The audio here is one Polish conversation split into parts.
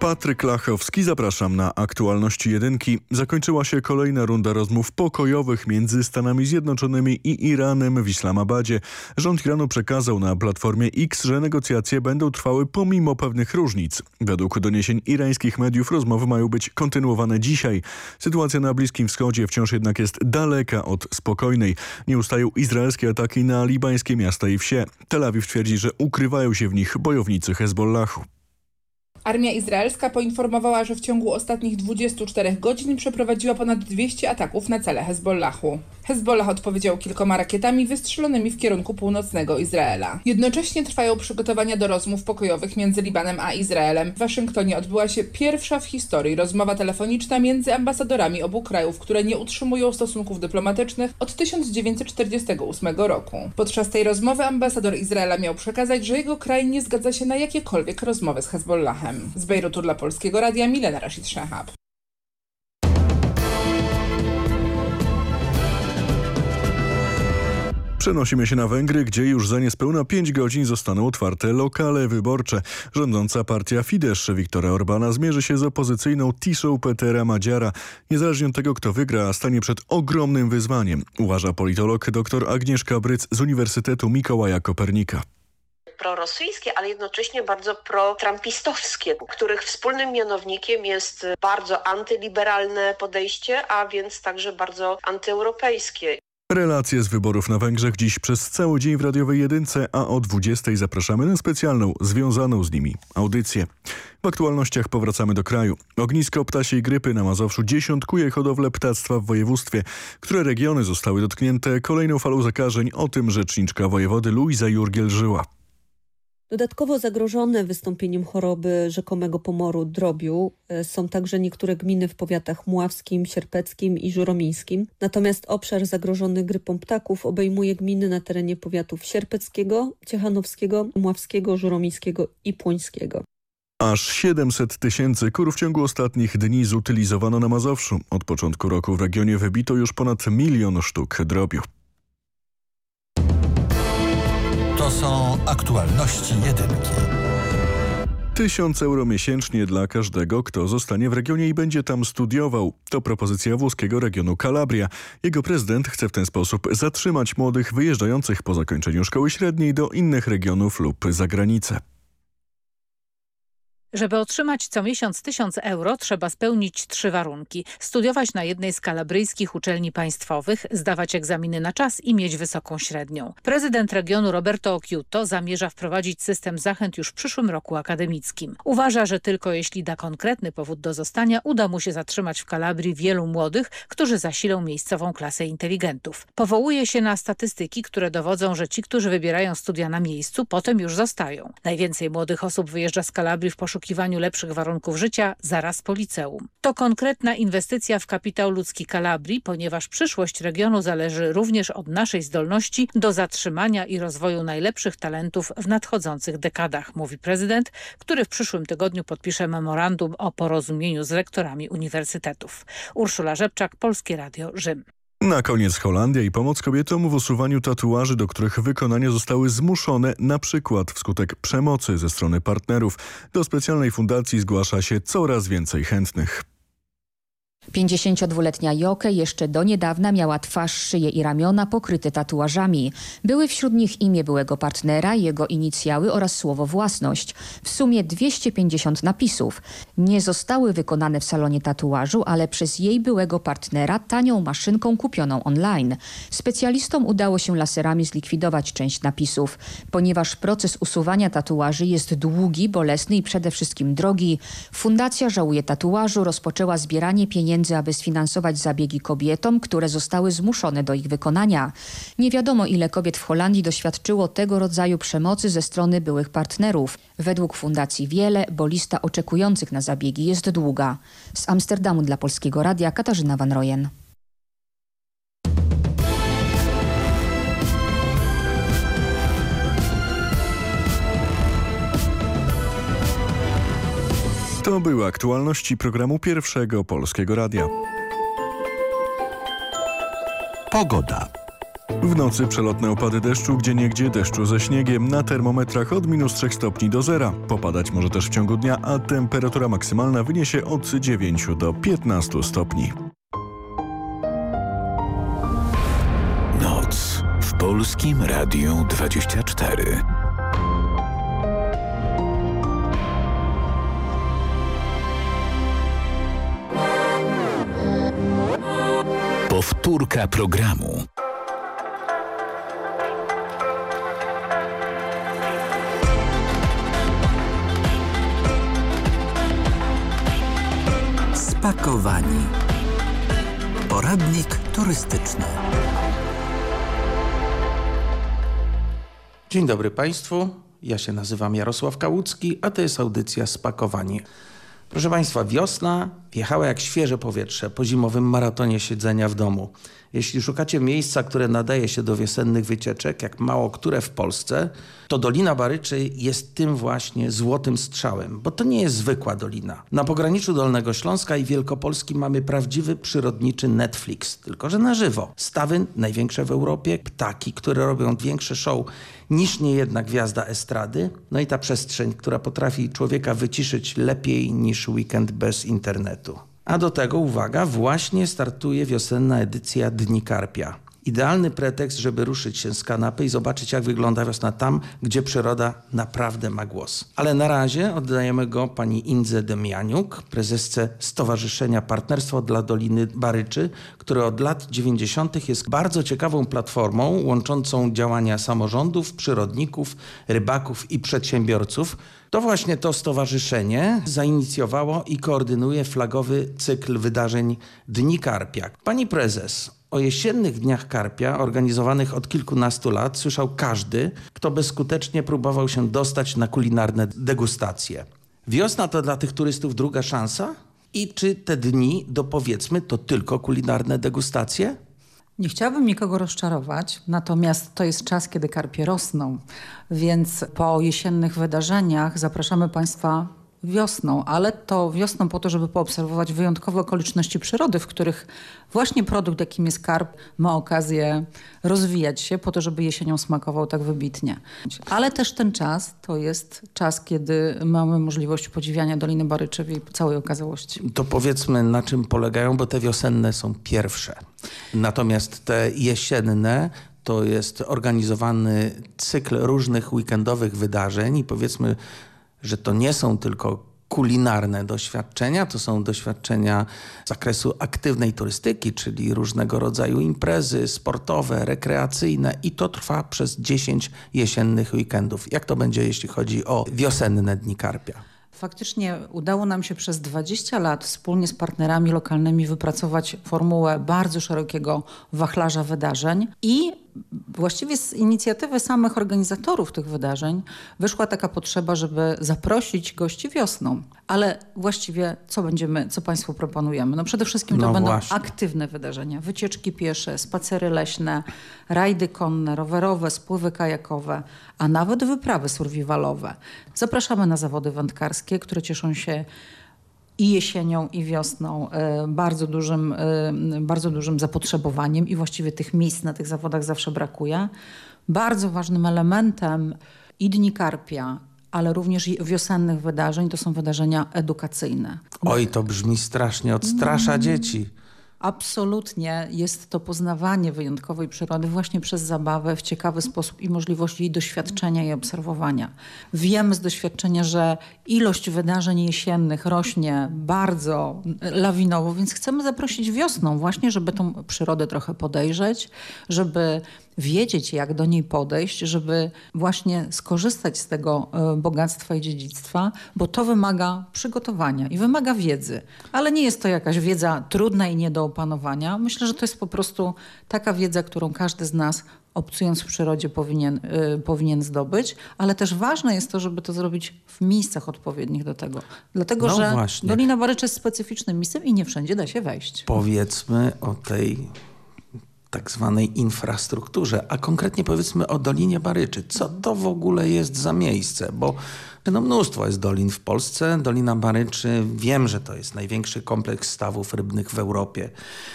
Patryk Lachowski, zapraszam na aktualności jedynki. Zakończyła się kolejna runda rozmów pokojowych między Stanami Zjednoczonymi i Iranem w Islamabadzie. Rząd Iranu przekazał na Platformie X, że negocjacje będą trwały pomimo pewnych różnic. Według doniesień irańskich mediów rozmowy mają być kontynuowane dzisiaj. Sytuacja na Bliskim Wschodzie wciąż jednak jest daleka od spokojnej. Nie ustają izraelskie ataki na libańskie miasta i wsie. Tel Awiw twierdzi, że ukrywają się w nich bojownicy Hezbollahu. Armia izraelska poinformowała, że w ciągu ostatnich 24 godzin przeprowadziła ponad 200 ataków na cele Hezbollahu. Hezbollah odpowiedział kilkoma rakietami wystrzelonymi w kierunku północnego Izraela. Jednocześnie trwają przygotowania do rozmów pokojowych między Libanem a Izraelem. W Waszyngtonie odbyła się pierwsza w historii rozmowa telefoniczna między ambasadorami obu krajów, które nie utrzymują stosunków dyplomatycznych od 1948 roku. Podczas tej rozmowy ambasador Izraela miał przekazać, że jego kraj nie zgadza się na jakiekolwiek rozmowy z Hezbollahem. Z Bejrutu dla Polskiego Radia Milena Rashid Shahab. Przenosimy się na Węgry, gdzie już za niespełna 5 godzin zostaną otwarte lokale wyborcze. Rządząca partia Fidesz Viktora Orbana zmierzy się z opozycyjną Tiszą Petera Madziara. Niezależnie od tego, kto wygra, stanie przed ogromnym wyzwaniem, uważa politolog dr Agnieszka Bryc z Uniwersytetu Mikołaja Kopernika prorosyjskie, ale jednocześnie bardzo pro-trumpistowskie, których wspólnym mianownikiem jest bardzo antyliberalne podejście, a więc także bardzo antyeuropejskie. Relacje z wyborów na Węgrzech dziś przez cały dzień w radiowej jedynce, a o 20 zapraszamy na specjalną, związaną z nimi audycję. W aktualnościach powracamy do kraju. Ognisko ptasiej grypy na Mazowszu dziesiątkuje hodowlę ptactwa w województwie. Które regiony zostały dotknięte kolejną falą zakażeń? O tym rzeczniczka wojewody Luiza Jurgiel żyła. Dodatkowo zagrożone wystąpieniem choroby rzekomego pomoru drobiu e, są także niektóre gminy w powiatach mławskim, sierpeckim i żuromińskim. Natomiast obszar zagrożony grypą ptaków obejmuje gminy na terenie powiatów sierpeckiego, ciechanowskiego, mławskiego, żuromińskiego i płońskiego. Aż 700 tysięcy kur w ciągu ostatnich dni zutylizowano na Mazowszu. Od początku roku w regionie wybito już ponad milion sztuk drobiu. To są aktualności jedynki. Tysiąc euro miesięcznie dla każdego, kto zostanie w regionie i będzie tam studiował. To propozycja włoskiego regionu Calabria. Jego prezydent chce w ten sposób zatrzymać młodych wyjeżdżających po zakończeniu szkoły średniej do innych regionów lub za granicę. Żeby otrzymać co miesiąc 1000 euro trzeba spełnić trzy warunki. Studiować na jednej z kalabryjskich uczelni państwowych, zdawać egzaminy na czas i mieć wysoką średnią. Prezydent regionu Roberto Occhiuto zamierza wprowadzić system zachęt już w przyszłym roku akademickim. Uważa, że tylko jeśli da konkretny powód do zostania, uda mu się zatrzymać w Kalabrii wielu młodych, którzy zasilą miejscową klasę inteligentów. Powołuje się na statystyki, które dowodzą, że ci, którzy wybierają studia na miejscu, potem już zostają. Najwięcej młodych osób wyjeżdża z Kalabrii w poszukiwaniu poszukiwaniu lepszych warunków życia zaraz po liceum. To konkretna inwestycja w kapitał ludzki Kalabrii, ponieważ przyszłość regionu zależy również od naszej zdolności do zatrzymania i rozwoju najlepszych talentów w nadchodzących dekadach, mówi prezydent, który w przyszłym tygodniu podpisze memorandum o porozumieniu z rektorami uniwersytetów. Urszula Rzepczak, Polskie Radio, Rzym. Na koniec Holandia i pomoc kobietom w usuwaniu tatuaży, do których wykonania zostały zmuszone na przykład wskutek przemocy ze strony partnerów. Do specjalnej fundacji zgłasza się coraz więcej chętnych. 52-letnia Joke jeszcze do niedawna miała twarz, szyję i ramiona pokryte tatuażami. Były wśród nich imię byłego partnera, jego inicjały oraz słowo własność. W sumie 250 napisów. Nie zostały wykonane w salonie tatuażu, ale przez jej byłego partnera tanią maszynką kupioną online. Specjalistom udało się laserami zlikwidować część napisów. Ponieważ proces usuwania tatuaży jest długi, bolesny i przede wszystkim drogi, Fundacja Żałuje Tatuażu rozpoczęła zbieranie pieniędzy pieniędzy, aby sfinansować zabiegi kobietom, które zostały zmuszone do ich wykonania. Nie wiadomo ile kobiet w Holandii doświadczyło tego rodzaju przemocy ze strony byłych partnerów. Według fundacji wiele, bo lista oczekujących na zabiegi jest długa. Z Amsterdamu dla Polskiego Radia Katarzyna Van Rojen. To były aktualności programu Pierwszego Polskiego Radia. Pogoda. W nocy przelotne opady deszczu, gdzie niegdzie deszczu ze śniegiem, na termometrach od minus 3 stopni do zera. Popadać może też w ciągu dnia, a temperatura maksymalna wyniesie od 9 do 15 stopni. Noc w Polskim Radiu 24. Powtórka programu. Spakowani. Poradnik turystyczny. Dzień dobry Państwu, ja się nazywam Jarosław Kałucki, a to jest audycja Spakowani. Proszę Państwa, wiosna wjechała jak świeże powietrze po zimowym maratonie siedzenia w domu. Jeśli szukacie miejsca, które nadaje się do wiosennych wycieczek, jak mało które w Polsce, to Dolina Baryczy jest tym właśnie złotym strzałem, bo to nie jest zwykła dolina. Na pograniczu Dolnego Śląska i Wielkopolski mamy prawdziwy przyrodniczy Netflix, tylko że na żywo. Stawy największe w Europie, ptaki, które robią większe show niż niejedna gwiazda estrady, no i ta przestrzeń, która potrafi człowieka wyciszyć lepiej niż weekend bez internetu. A do tego, uwaga, właśnie startuje wiosenna edycja Dni Karpia. Idealny pretekst, żeby ruszyć się z kanapy i zobaczyć, jak wygląda wiosna tam, gdzie przyroda naprawdę ma głos. Ale na razie oddajemy go pani Indze Demianiuk, prezesce Stowarzyszenia Partnerstwo dla Doliny Baryczy, które od lat 90. jest bardzo ciekawą platformą łączącą działania samorządów, przyrodników, rybaków i przedsiębiorców. To właśnie to stowarzyszenie zainicjowało i koordynuje flagowy cykl wydarzeń Dni Karpia. Pani prezes, o jesiennych dniach karpia, organizowanych od kilkunastu lat, słyszał każdy, kto bezskutecznie próbował się dostać na kulinarne degustacje. Wiosna to dla tych turystów druga szansa? I czy te dni, do powiedzmy, to tylko kulinarne degustacje? Nie chciałabym nikogo rozczarować, natomiast to jest czas, kiedy karpie rosną, więc po jesiennych wydarzeniach zapraszamy Państwa wiosną, ale to wiosną po to, żeby poobserwować wyjątkowe okoliczności przyrody, w których właśnie produkt, jakim jest karp, ma okazję rozwijać się po to, żeby jesienią smakował tak wybitnie. Ale też ten czas to jest czas, kiedy mamy możliwość podziwiania Doliny Baryczewej całej okazałości. To powiedzmy, na czym polegają, bo te wiosenne są pierwsze. Natomiast te jesienne to jest organizowany cykl różnych weekendowych wydarzeń i powiedzmy, że to nie są tylko kulinarne doświadczenia, to są doświadczenia z zakresu aktywnej turystyki, czyli różnego rodzaju imprezy sportowe, rekreacyjne i to trwa przez 10 jesiennych weekendów. Jak to będzie, jeśli chodzi o wiosenne Dni Karpia? Faktycznie udało nam się przez 20 lat wspólnie z partnerami lokalnymi wypracować formułę bardzo szerokiego wachlarza wydarzeń i właściwie z inicjatywy samych organizatorów tych wydarzeń wyszła taka potrzeba, żeby zaprosić gości wiosną. Ale właściwie co będziemy, co Państwu proponujemy? No przede wszystkim to No będą właśnie. aktywne wydarzenia. Wycieczki piesze, spacery leśne, rajdy konne, rowerowe, spływy kajakowe, a nawet wyprawy survivalowe. Zapraszamy na zawody wędkarskie, które cieszą się i jesienią, i wiosną e, bardzo dużym, e, bardzo dużym zapotrzebowaniem i właściwie tych miejsc na tych zawodach zawsze brakuje. Bardzo ważnym elementem i Dni Karpia, ale również wiosennych wydarzeń to są wydarzenia edukacyjne. Oj, to brzmi strasznie, odstrasza dzieci. Absolutnie jest to poznawanie wyjątkowej przyrody właśnie przez zabawę w ciekawy sposób i możliwość jej doświadczenia i obserwowania. Wiemy z doświadczenia, że ilość wydarzeń jesiennych rośnie bardzo lawinowo, więc chcemy zaprosić wiosną właśnie, żeby tą przyrodę trochę podejrzeć, żeby wiedzieć, jak do niej podejść, żeby właśnie skorzystać z tego e, bogactwa i dziedzictwa, bo to wymaga przygotowania i wymaga wiedzy. Ale nie jest to jakaś wiedza trudna i nie do opanowania. Myślę, że to jest po prostu taka wiedza, którą każdy z nas obcując w przyrodzie powinien, y, powinien zdobyć, ale też ważne jest to, żeby to zrobić w miejscach odpowiednich do tego. Dlatego, No że właśnie. Dolina Baryczy jest specyficznym miejscem i nie wszędzie da się wejść. Powiedzmy o tej tak zwanej infrastrukturze, a konkretnie powiedzmy o Dolinie Baryczy. Co to w ogóle jest za miejsce? Bo No mnóstwo jest dolin w Polsce. Dolina Baryczy, wiem, że to jest największy kompleks stawów rybnych w Europie,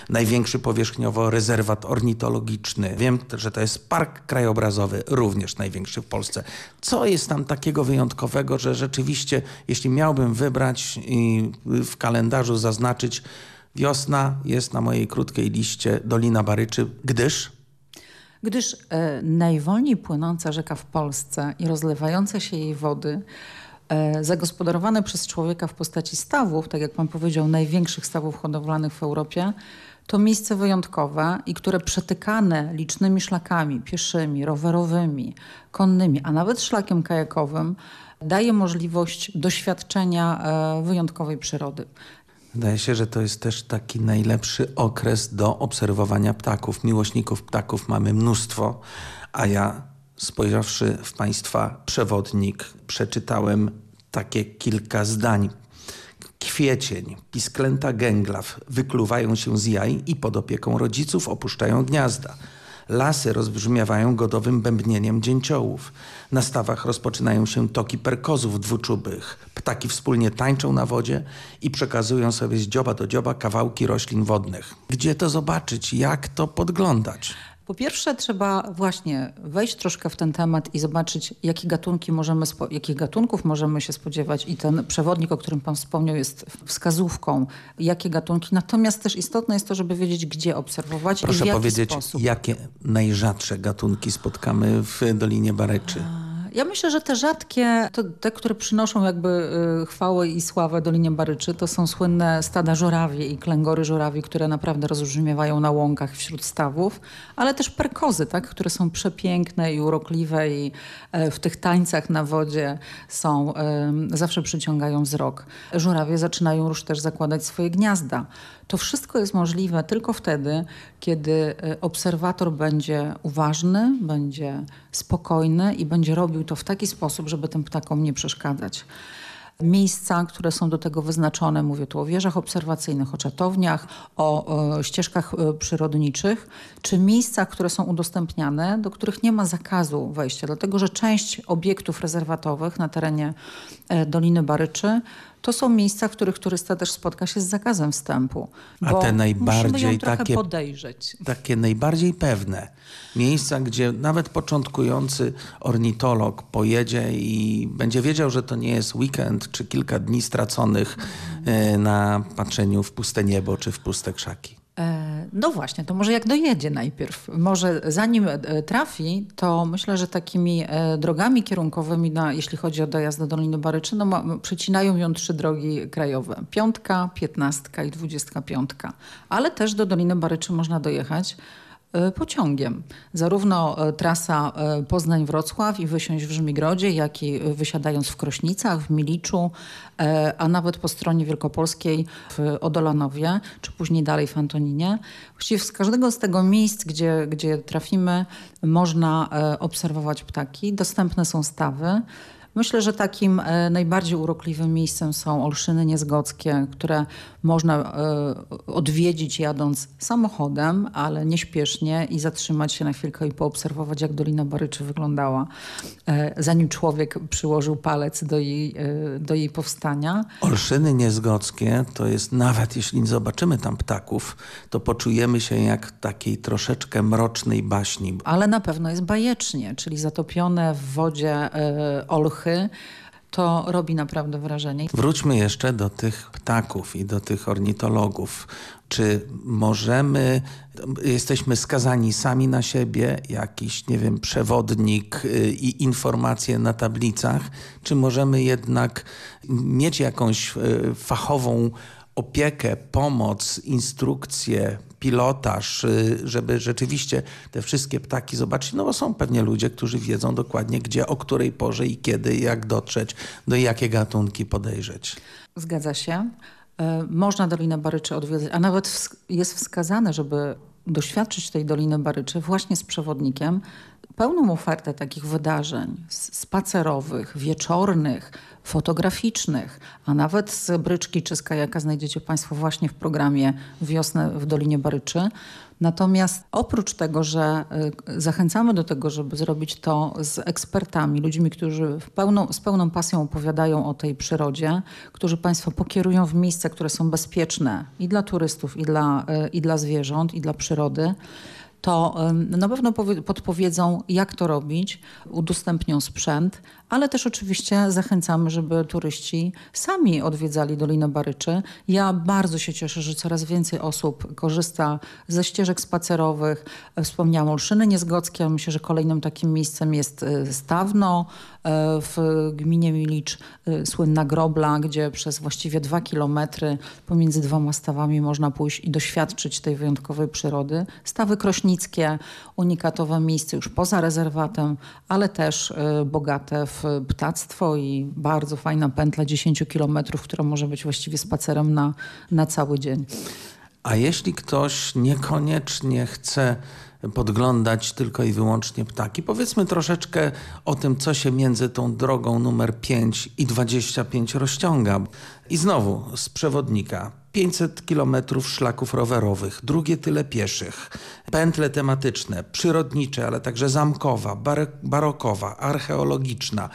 największy powierzchniowo rezerwat ornitologiczny. Wiem, że to jest park krajobrazowy, również największy w Polsce. Co jest tam takiego wyjątkowego, że rzeczywiście, jeśli miałbym wybrać i w kalendarzu zaznaczyć, wiosna jest na mojej krótkiej liście Dolina Baryczy, gdyż gdyż e, najwolniej płynąca rzeka w Polsce i rozlewające się jej wody, e, zagospodarowane przez człowieka w postaci stawów, tak jak pan powiedział, największych stawów hodowlanych w Europie, to miejsce wyjątkowe i które przetykane licznymi szlakami pieszymi, rowerowymi, konnymi, a nawet szlakiem kajakowym, daje możliwość doświadczenia e, wyjątkowej przyrody. Wydaje się, że to jest też taki najlepszy okres do obserwowania ptaków. Miłośników ptaków mamy mnóstwo, a ja spojrzawszy w Państwa przewodnik, przeczytałem takie kilka zdań. Kwiecień, pisklęta gęglaw wykluwają się z jaj i pod opieką rodziców opuszczają gniazda. Lasy rozbrzmiewają godowym bębnieniem dzięciołów. Na stawach rozpoczynają się toki perkozów dwuczubych. Ptaki wspólnie tańczą na wodzie i przekazują sobie z dzioba do dzioba kawałki roślin wodnych. Gdzie to zobaczyć? Jak to podglądać? Po pierwsze trzeba właśnie wejść troszkę w ten temat i zobaczyć, jakie gatunki możemy, jakich gatunków możemy się spodziewać i ten przewodnik, o którym pan wspomniał, jest wskazówką, jakie gatunki. Natomiast też istotne jest to, żeby wiedzieć, gdzie obserwować Proszę i w jaki powiedzieć, sposób. jakie najrzadsze gatunki spotkamy w Dolinie Bareczy? Ja myślę, że te rzadkie, to te, które przynoszą jakby y, chwałę i sławę Dolinie Baryczy, to są słynne stada żurawi i klęgory żurawi, które naprawdę rozbrzmiewają na łąkach wśród stawów, ale też perkozy, tak, które są przepiękne i urokliwe i e, w tych tańcach na wodzie są, zawsze przyciągają wzrok. Żurawie zaczynają już też zakładać swoje gniazda. To wszystko jest możliwe tylko wtedy, kiedy e, obserwator będzie uważny, będzie spokojny i będzie robił to w taki sposób, żeby tym ptakom nie przeszkadzać. Miejsca, które są do tego wyznaczone, mówię tu o wieżach obserwacyjnych, o czatowniach, o, o ścieżkach e, przyrodniczych, czy miejsca, które są udostępniane, do których nie ma zakazu wejścia, dlatego że część obiektów rezerwatowych na terenie e, Doliny Baryczy to są miejsca, w których turysta też spotka się z zakazem wstępu. A te najbardziej takie, podejrzeć. takie najbardziej pewne miejsca, gdzie nawet początkujący ornitolog pojedzie i będzie wiedział, że to nie jest weekend czy kilka dni straconych e, na patrzeniu w puste niebo czy w puste krzaki. E, no właśnie, to może jak dojedzie najpierw. Może zanim e, trafi, to myślę, że takimi e, drogami kierunkowymi, na, jeśli chodzi o dojazd do Doliny Baryczy, no, przecinają ją trzy drogi krajowe. Piątka, piętnastka i dwudziestka piątka. Ale też do Doliny Baryczy można dojechać pociągiem. Zarówno e, trasa e, Poznań-Wrocław i wysiąść w Żmigrodzie, jak i wysiadając w Krośnicach, w Miliczu, a nawet po stronie wielkopolskiej w Odolanowie, czy później dalej w Antoninie. Właściwie z każdego z tego miejsc, gdzie, gdzie trafimy, można obserwować ptaki. Dostępne są stawy. Myślę, że takim e, najbardziej urokliwym miejscem są Olszyny Niezgockie, które można e, odwiedzić jadąc samochodem, ale nieśpiesznie i zatrzymać się na chwilkę i poobserwować, jak Dolina Baryczy wyglądała, e, zanim człowiek przyłożył palec do jej, do jej powstania. Olszyny Niezgockie to jest, nawet jeśli nie zobaczymy tam ptaków, to poczujemy się jak takiej troszeczkę mrocznej baśni. Ale na pewno jest bajecznie, czyli zatopione w wodzie olchy, to robi naprawdę wrażenie. Wróćmy jeszcze do tych ptaków i do tych ornitologów. Czy możemy, jesteśmy skazani sami na siebie, jakiś, nie wiem, przewodnik y, i informacje na tablicach, czy możemy jednak mieć jakąś y, fachową opiekę, pomoc, instrukcje, pilotaż, y, żeby rzeczywiście te wszystkie ptaki zobaczyć, no bo są pewnie ludzie, którzy wiedzą dokładnie gdzie, o której porze i kiedy, jak dotrzeć, do jakie gatunki podejrzeć. Zgadza się. E, można Dolinę Baryczy odwiedzać, a nawet jest wskazane, żeby doświadczyć tej Doliny Baryczy właśnie z przewodnikiem, pełną ofertę takich wydarzeń spacerowych, wieczornych, fotograficznych, a nawet z bryczki czy z kajaka znajdziecie Państwo właśnie w programie Wiosnę w Dolinie Baryczy. Natomiast oprócz tego, że y, zachęcamy do tego, żeby zrobić to z ekspertami, ludźmi, którzy pełną, z pełną pasją opowiadają o tej przyrodzie, którzy Państwa pokierują w miejsca, które są bezpieczne i dla turystów, i dla, y, i dla zwierząt, i dla przyrody, to na pewno podpowiedzą, jak to robić, udostępnią sprzęt, ale też oczywiście zachęcamy, żeby turyści sami odwiedzali Dolinę Baryczy. Ja bardzo się cieszę, że coraz więcej osób korzysta ze ścieżek spacerowych. Wspomniałam Olszyny Niezgockie, myślę, że kolejnym takim miejscem jest e, Stawno e, w gminie Milicz, e, słynna Grobla, gdzie przez właściwie dwa kilometry pomiędzy dwoma stawami można pójść i doświadczyć tej wyjątkowej przyrody. Stawy Krośnickie, unikatowe miejsce już poza rezerwatem, ale też bogate w ptactwo i bardzo fajna pętla 10 kilometrów, która może być właściwie spacerem na, na cały dzień. A jeśli ktoś niekoniecznie chce podglądać tylko i wyłącznie ptaki. Powiedzmy troszeczkę o tym, co się między tą drogą numer 5 i 25 rozciąga. I znowu z przewodnika. 500 kilometrów szlaków rowerowych, drugie tyle pieszych, pętle tematyczne, przyrodnicze, ale także zamkowa, barokowa, archeologiczna,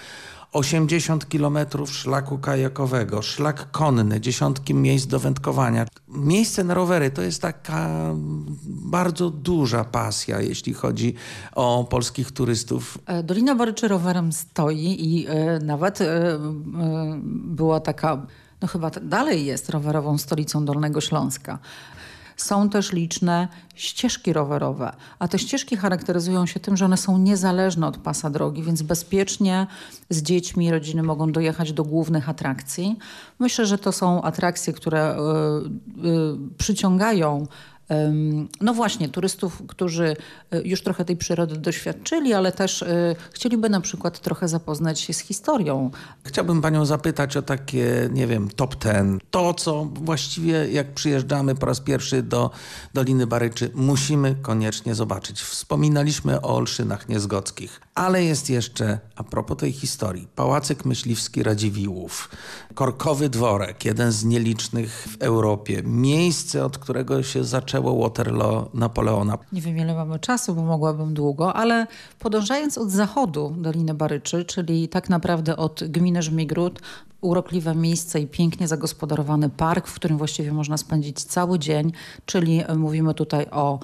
80 kilometrów szlaku kajakowego, szlak konny, dziesiątki miejsc do wędkowania. Miejsce na rowery to jest taka bardzo duża pasja, jeśli chodzi o polskich turystów. E, Dolina Baryczy rowerem stoi i e, nawet e, była taka no chyba dalej jest rowerową stolicą Dolnego Śląska. Są też liczne ścieżki rowerowe, a te ścieżki charakteryzują się tym, że one są niezależne od pasa drogi, więc bezpiecznie z dziećmi rodziny mogą dojechać do głównych atrakcji. Myślę, że to są atrakcje, które y, y, przyciągają no właśnie, turystów, którzy e, już trochę tej przyrody doświadczyli, ale też e, chcieliby na przykład trochę zapoznać się z historią. Chciałbym panią zapytać o takie, nie wiem, top ten. To, co właściwie jak przyjeżdżamy po raz pierwszy do Doliny Baryczy, musimy koniecznie zobaczyć. Wspominaliśmy o Olszynach Niezgockich, ale jest jeszcze, a propos tej historii, Pałacyk Myśliwski Radziwiłłów, Korkowy Dworek, jeden z nielicznych w Europie, miejsce, od którego się zaczęło zaczęło Waterloo Napoleona. Nie wiem ile mamy czasu, bo mogłabym długo, ale podążając od zachodu Doliny Baryczy, czyli tak naprawdę od gminy Żmigród, urokliwe miejsce i pięknie zagospodarowany park, w którym właściwie można spędzić cały dzień, czyli mówimy tutaj o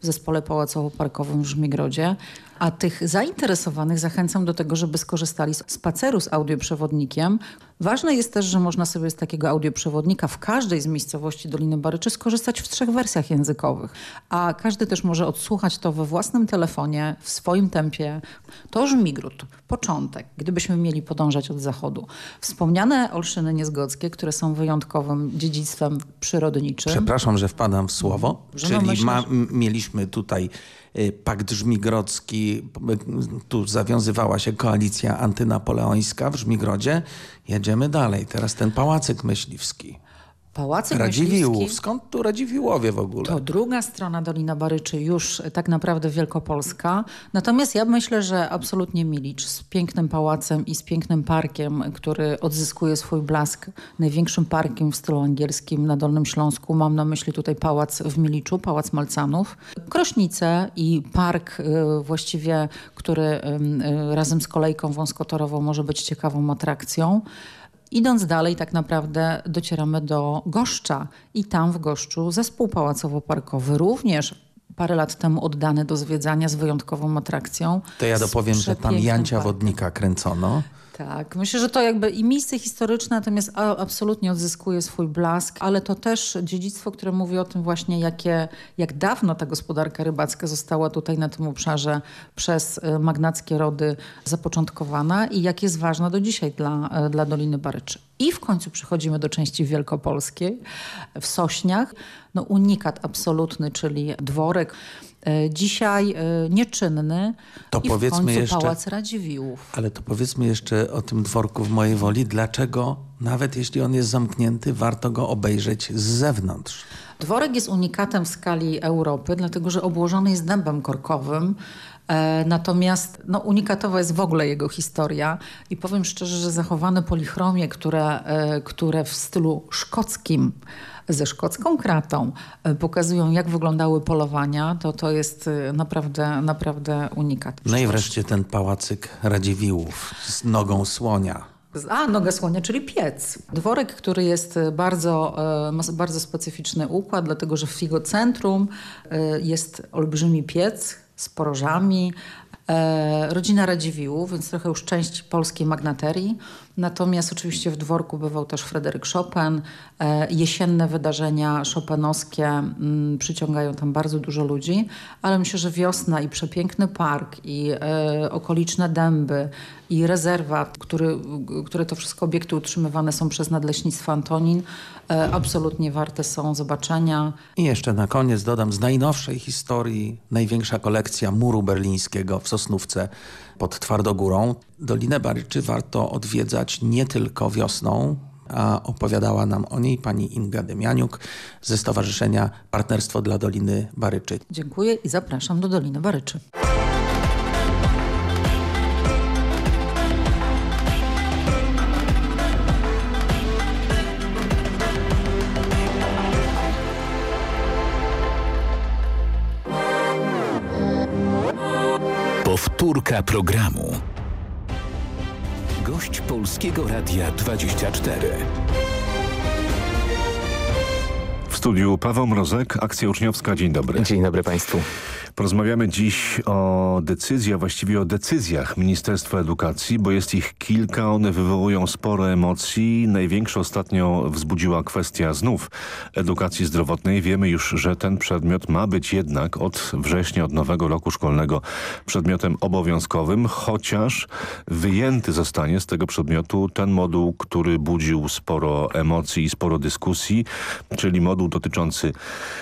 zespole pałacowo-parkowym w Żmigrodzie. A tych zainteresowanych zachęcam do tego, żeby skorzystali z spaceru z audioprzewodnikiem. Ważne jest też, że można sobie z takiego audioprzewodnika w każdej z miejscowości Doliny Baryczy skorzystać w trzech wersjach językowych. A każdy też może odsłuchać to we własnym telefonie, w swoim tempie. To Żmigród, początek, gdybyśmy mieli podążać od zachodu. Wspomniane Olszyny Niezgodzkie, które są wyjątkowym dziedzictwem przyrodniczym. Przepraszam, że wpadam w słowo. Czyli myślę, ma, mieliśmy tutaj Y, Pakt Żmigrodzki, tu zawiązywała się koalicja antynapoleońska w Żmigrodzie. Jedziemy dalej. Teraz ten pałacyk myśliwski. Pałacyk Radziwiłłów. Myśliwski. Skąd tu Radziwiłłowie w ogóle? To druga strona Dolina Baryczy, już tak naprawdę Wielkopolska. Natomiast ja myślę, że absolutnie Milicz z pięknym pałacem i z pięknym parkiem, który odzyskuje swój blask, największym parkiem w stylu angielskim na Dolnym Śląsku. Mam na myśli tutaj pałac w Miliczu, Pałac Malcanów. Krośnice i park y, właściwie, który y, razem z kolejką wąskotorową może być ciekawą atrakcją. Idąc dalej, tak naprawdę docieramy do Goszcza i tam w Goszczu zespół pałacowo-parkowy również parę lat temu oddany do zwiedzania z wyjątkową atrakcją. To ja dopowiem, że tam Jancia. Wodnika kręcono. Tak, myślę, że to jakby i miejsce historyczne, natomiast absolutnie odzyskuje swój blask, ale to też dziedzictwo, które mówi o tym właśnie, jakie, jak dawno ta gospodarka rybacka została tutaj na tym obszarze przez e, magnackie rody zapoczątkowana i jak jest ważna do dzisiaj dla, e, dla Doliny Baryczy. I w końcu przechodzimy do części wielkopolskiej. W Sośniach, no unikat absolutny, czyli dworek dzisiaj e, nieczynny to i powiedzmy w końcu jeszcze, Pałac Radziwiłłów. Ale to powiedzmy jeszcze o tym dworku w mojej woli. Dlaczego, nawet jeśli on jest zamknięty, warto go obejrzeć z zewnątrz? Dworek jest unikatem w skali Europy, dlatego że obłożony jest dębem korkowym, E, natomiast no, unikatowa jest w ogóle jego historia i powiem szczerze, że zachowane polichromie, które, e, które w stylu szkockim ze szkocką kratą e, pokazują, jak wyglądały polowania, to to jest e, naprawdę, naprawdę unikat. No i wreszcie ten pałacyk Radziwiłłów z nogą słonia. A, noga słonia, czyli piec. Dworek, który jest bardzo, e, ma bardzo specyficzny układ, dlatego że w jego centrum jest olbrzymi piec z porożami, rodzina Radziwiłłów, więc trochę już część polskiej magnaterii. Natomiast oczywiście w dworku bywał też Fryderyk Chopin. E, jesienne wydarzenia chopinowskie mm, przyciągają tam bardzo dużo ludzi, ale myślę, że wiosna i przepiękny park i e, okoliczne dęby i rezerwat, który, które to wszystko obiekty utrzymywane są przez Nadleśnictwo Antonin, e, absolutnie warte są zobaczenia. I jeszcze na koniec dodam z najnowszej historii największa kolekcja muru berlińskiego w Sosnówce pod Twardogórą. Dolinę Baryczy warto odwiedzać nie tylko wiosną, a opowiadała nam o niej pani Inga Demianiuk ze Stowarzyszenia Partnerstwo dla Doliny Baryczy. Dziękuję i zapraszam do Doliny Baryczy. Powtórka programu. Gość Polskiego Radia 24. W studiu Paweł Mrozek, Akcja Uczniowska. Dzień dobry. Dzień dobry Państwu. Porozmawiamy dziś o decyzji, a właściwie o decyzjach Ministerstwa Edukacji, bo jest ich kilka, one wywołują sporo emocji. Największe ostatnio wzbudziła kwestia znów edukacji zdrowotnej. Wiemy już, że ten przedmiot ma być jednak od września, od nowego roku szkolnego przedmiotem obowiązkowym, chociaż wyjęty zostanie z tego przedmiotu ten moduł, który budził sporo emocji i sporo dyskusji, czyli moduł dotyczący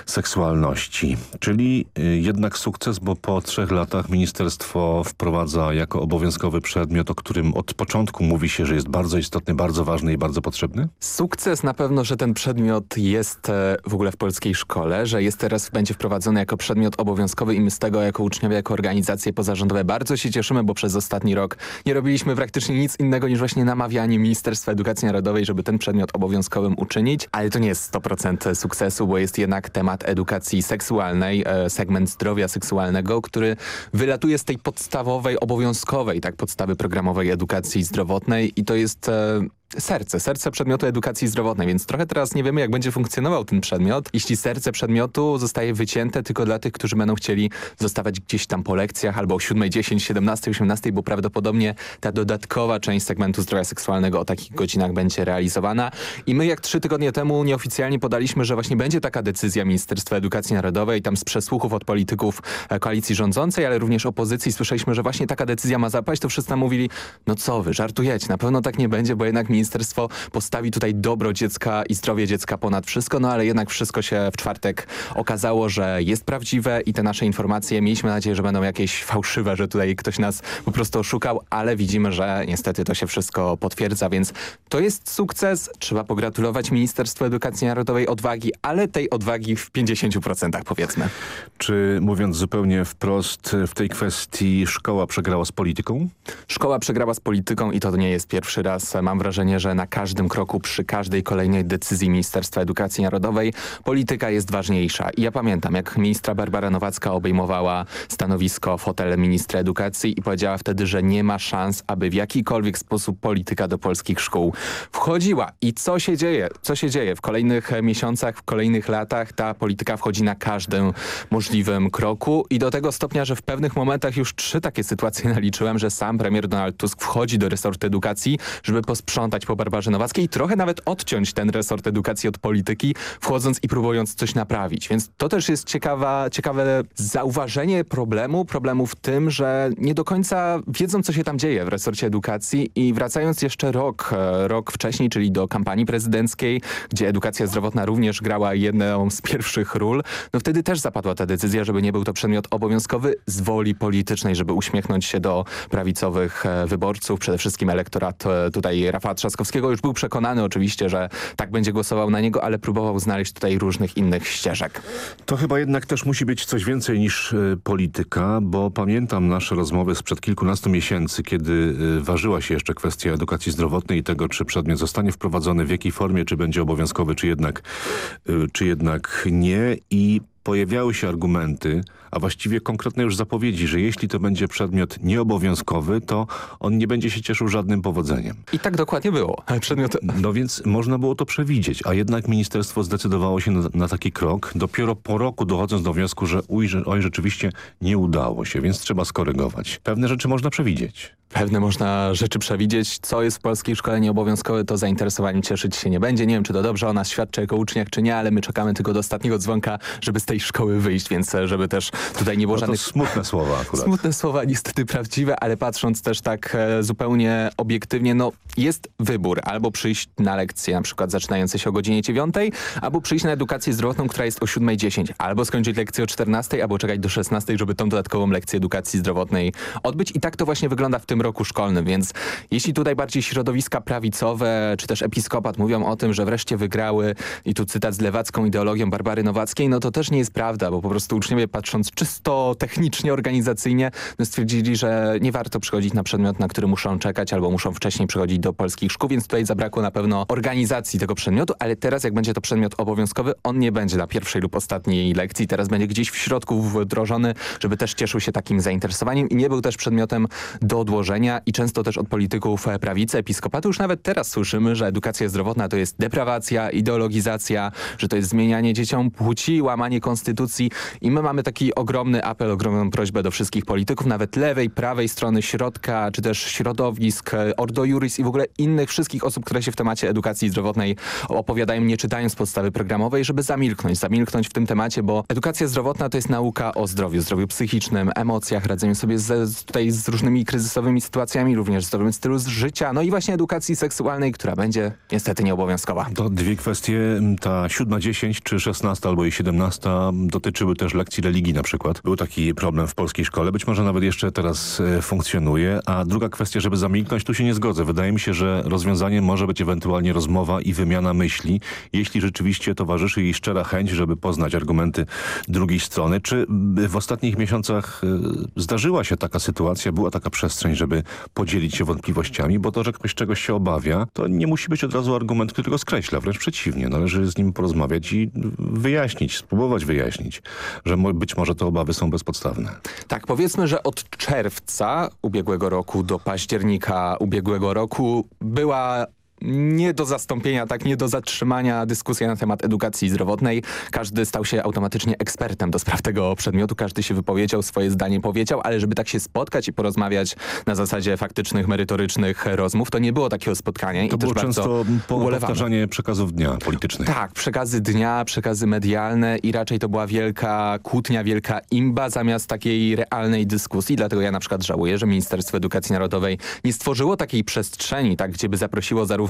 seksualności. Czyli y, jednak sukces, bo po trzech latach ministerstwo wprowadza jako obowiązkowy przedmiot, o którym od początku mówi się, że jest bardzo istotny, bardzo ważny i bardzo potrzebny? Sukces na pewno, że ten przedmiot jest e, w ogóle w polskiej szkole, że jest teraz, będzie wprowadzony jako przedmiot obowiązkowy i my z tego jako uczniowie, jako organizacje pozarządowe bardzo się cieszymy, bo przez ostatni rok nie robiliśmy praktycznie nic innego niż właśnie namawianie Ministerstwa Edukacji Narodowej, żeby ten przedmiot obowiązkowym uczynić, ale to nie jest 100% sukcesu, bo jest jednak temat edukacji seksualnej, e, segment zdrowia seksualnego, który wylatuje z tej podstawowej, obowiązkowej tak podstawy programowej edukacji zdrowotnej i to jest e, serce, serce przedmiotu edukacji zdrowotnej, więc trochę teraz nie wiemy, jak będzie funkcjonował ten przedmiot, jeśli serce przedmiotu zostaje wycięte tylko dla tych, którzy będą chcieli zostawać gdzieś tam po lekcjach albo o 7, 10, 17, 18, bo prawdopodobnie ta dodatkowa część segmentu zdrowia seksualnego o takich godzinach będzie realizowana. I my jak trzy tygodnie temu nieoficjalnie podaliśmy, że właśnie będzie taka decyzja Ministerstwa Edukacji Narodowej, tam z przesłuchów od polityków e, koalicji rządzącej, ale również opozycji. Słyszeliśmy, że właśnie taka decyzja ma zapaść, to wszyscy mówili, no co wy, żartujecie, na pewno tak nie będzie, bo jednak ministerstwo postawi tutaj dobro dziecka i zdrowie dziecka ponad wszystko, no ale jednak wszystko się w czwartek okazało, że jest prawdziwe i te nasze informacje, mieliśmy nadzieję, że będą jakieś fałszywe, że tutaj ktoś nas po prostu oszukał, ale widzimy, że niestety to się wszystko potwierdza, więc to jest sukces. Trzeba pogratulować Ministerstwu Edukacji Narodowej odwagi, ale tej odwagi w 50% powiedzmy. Czy mówiąc zupełnie wprost, w tej kwestii szkoła przegrała z polityką? Szkoła przegrała z polityką i to nie jest pierwszy raz. Mam wrażenie, wrażenie, że na każdym kroku, przy każdej kolejnej decyzji Ministerstwa Edukacji Narodowej polityka jest ważniejsza. I ja pamiętam, jak ministra Barbara Nowacka obejmowała stanowisko fotel ministra edukacji i powiedziała wtedy, że nie ma szans, aby w jakikolwiek sposób polityka do polskich szkół wchodziła. I co się dzieje? Co się dzieje? W kolejnych miesiącach, w kolejnych latach ta polityka wchodzi na każdym możliwym kroku i do tego stopnia, że w pewnych momentach już trzy takie sytuacje naliczyłem, że sam premier Donald Tusk wchodzi do resortu edukacji, żeby posprzątać po Barbarze Nowackiej trochę nawet odciąć ten resort edukacji od polityki, wchodząc i próbując coś naprawić. Więc to też jest ciekawa, ciekawe zauważenie problemu, problemu w tym, że nie do końca wiedzą, co się tam dzieje w resorcie edukacji i wracając jeszcze rok, e, rok wcześniej, czyli do kampanii prezydenckiej, gdzie edukacja zdrowotna również grała jedną z pierwszych ról, no wtedy też zapadła ta decyzja, żeby nie był to przedmiot obowiązkowy z woli politycznej, żeby uśmiechnąć się do prawicowych e, wyborców, przede wszystkim elektorat e, tutaj Rafała Trzaskowskiego. Już był przekonany oczywiście, że tak będzie głosował na niego, ale próbował znaleźć tutaj różnych innych ścieżek. To chyba jednak też musi być coś więcej niż y, polityka, bo pamiętam nasze rozmowy sprzed kilkunastu miesięcy, kiedy y, ważyła się jeszcze kwestia edukacji zdrowotnej i tego, czy przedmiot zostanie wprowadzony, w jakiej formie, czy będzie obowiązkowy, czy jednak, y, czy jednak nie i pojawiały się argumenty, a właściwie konkretne już zapowiedzi, że jeśli to będzie przedmiot nieobowiązkowy, to on nie będzie się cieszył żadnym powodzeniem. I tak dokładnie było. Przedmiot... No więc można było to przewidzieć, a jednak ministerstwo zdecydowało się na, na taki krok, dopiero po roku dochodząc do wniosku, że uj, oj, rzeczywiście nie udało się, więc trzeba skorygować. Pewne rzeczy można przewidzieć. Pewne można rzeczy przewidzieć. Co jest w polskiej szkole nieobowiązkowe, to zainteresowaniem cieszyć się nie będzie. Nie wiem, czy to dobrze o nas świadczy jako uczniach, czy nie, ale my czekamy tylko do ostatniego dzwonka, żeby z tej szkoły wyjść, więc e, żeby też tutaj nie było No to żadnych... smutne słowa akurat. Smutne słowa, niestety prawdziwe, ale patrząc też tak e, zupełnie obiektywnie, no jest wybór. Albo przyjść na lekcję, na przykład zaczynające się o godzinie 9, albo przyjść na edukację zdrowotną, która jest o 7.10. Albo skończyć lekcję o 14, albo czekać do 16, żeby tą dodatkową lekcję edukacji zdrowotnej odbyć. I tak to właśnie wygląda w tym roku szkolnym, więc jeśli tutaj bardziej środowiska prawicowe, czy też episkopat mówią o tym, że wreszcie wygrały, i tu cytat z lewacką ideologią Barbary Nowackiej, no to też nie jest prawda, bo po prostu uczniowie patrząc czysto technicznie, organizacyjnie, no stwierdzili, że nie warto przychodzić na przedmiot, na który muszą czekać, albo muszą wcześniej przychodzić do polskich szkół, więc tutaj zabrakło na pewno organizacji tego przedmiotu, ale teraz jak będzie to przedmiot obowiązkowy, on nie będzie na pierwszej lub ostatniej lekcji, teraz będzie gdzieś w środku wdrożony, żeby też cieszył się takim zainteresowaniem i nie był też przedmiotem do odłożenia i często też od polityków e, prawicy, episkopatu. Już nawet teraz słyszymy, że edukacja zdrowotna to jest deprawacja, ideologizacja, że to jest zmienianie dzieciom płci, łamanie konstytucji. I my mamy taki ogromny apel, ogromną prośbę do wszystkich polityków, nawet lewej, prawej strony środka, czy też środowisk, e, Ordo Juris i w ogóle innych wszystkich osób, które się w temacie edukacji zdrowotnej opowiadają, nie czytając podstawy programowej, żeby zamilknąć, zamilknąć w tym temacie, bo edukacja zdrowotna to jest nauka o zdrowiu, zdrowiu psychicznym, emocjach, radzeniu sobie z, tutaj z różnymi kryzysowymi sytuacjami, również zdrowym stylu życia, no i właśnie edukacji seksualnej, która będzie niestety nieobowiązkowa. To dwie kwestie, ta siódma, dziesięć czy szesnasta albo i siedemnasta dotyczyły też lekcji religii na przykład. Był taki problem w polskiej szkole, być może nawet jeszcze teraz e, funkcjonuje. A druga kwestia, żeby zamilknąć, tu się nie zgodzę. Wydaje mi się, że rozwiązaniem może być ewentualnie rozmowa i wymiana myśli, jeśli rzeczywiście towarzyszy jej szczera chęć, żeby poznać argumenty drugiej strony. Czy w ostatnich miesiącach e, zdarzyła się taka sytuacja, była taka przestrzeń, żeby podzielić się wątpliwościami, bo to, że ktoś czegoś się obawia, to nie musi być od razu argument, który go skreśla. Wręcz przeciwnie. Należy z nim porozmawiać i wyjaśnić, spróbować wyjaśnić, że być może te obawy są bezpodstawne. Tak, powiedzmy, że od czerwca ubiegłego roku do października ubiegłego roku była nie do zastąpienia, tak nie do zatrzymania dyskusja na temat edukacji zdrowotnej. Każdy stał się automatycznie ekspertem do spraw tego przedmiotu, każdy się wypowiedział, swoje zdanie powiedział, ale żeby tak się spotkać i porozmawiać na zasadzie faktycznych, merytorycznych rozmów, to nie było takiego spotkania. To i było często powtarzanie przekazów dnia politycznych. Tak, przekazy dnia, przekazy medialne i raczej to była wielka kłótnia, wielka imba zamiast takiej realnej dyskusji. Dlatego ja na przykład żałuję, że Ministerstwo Edukacji Narodowej nie stworzyło takiej przestrzeni, tak, gdzie by zaprosiło zarówno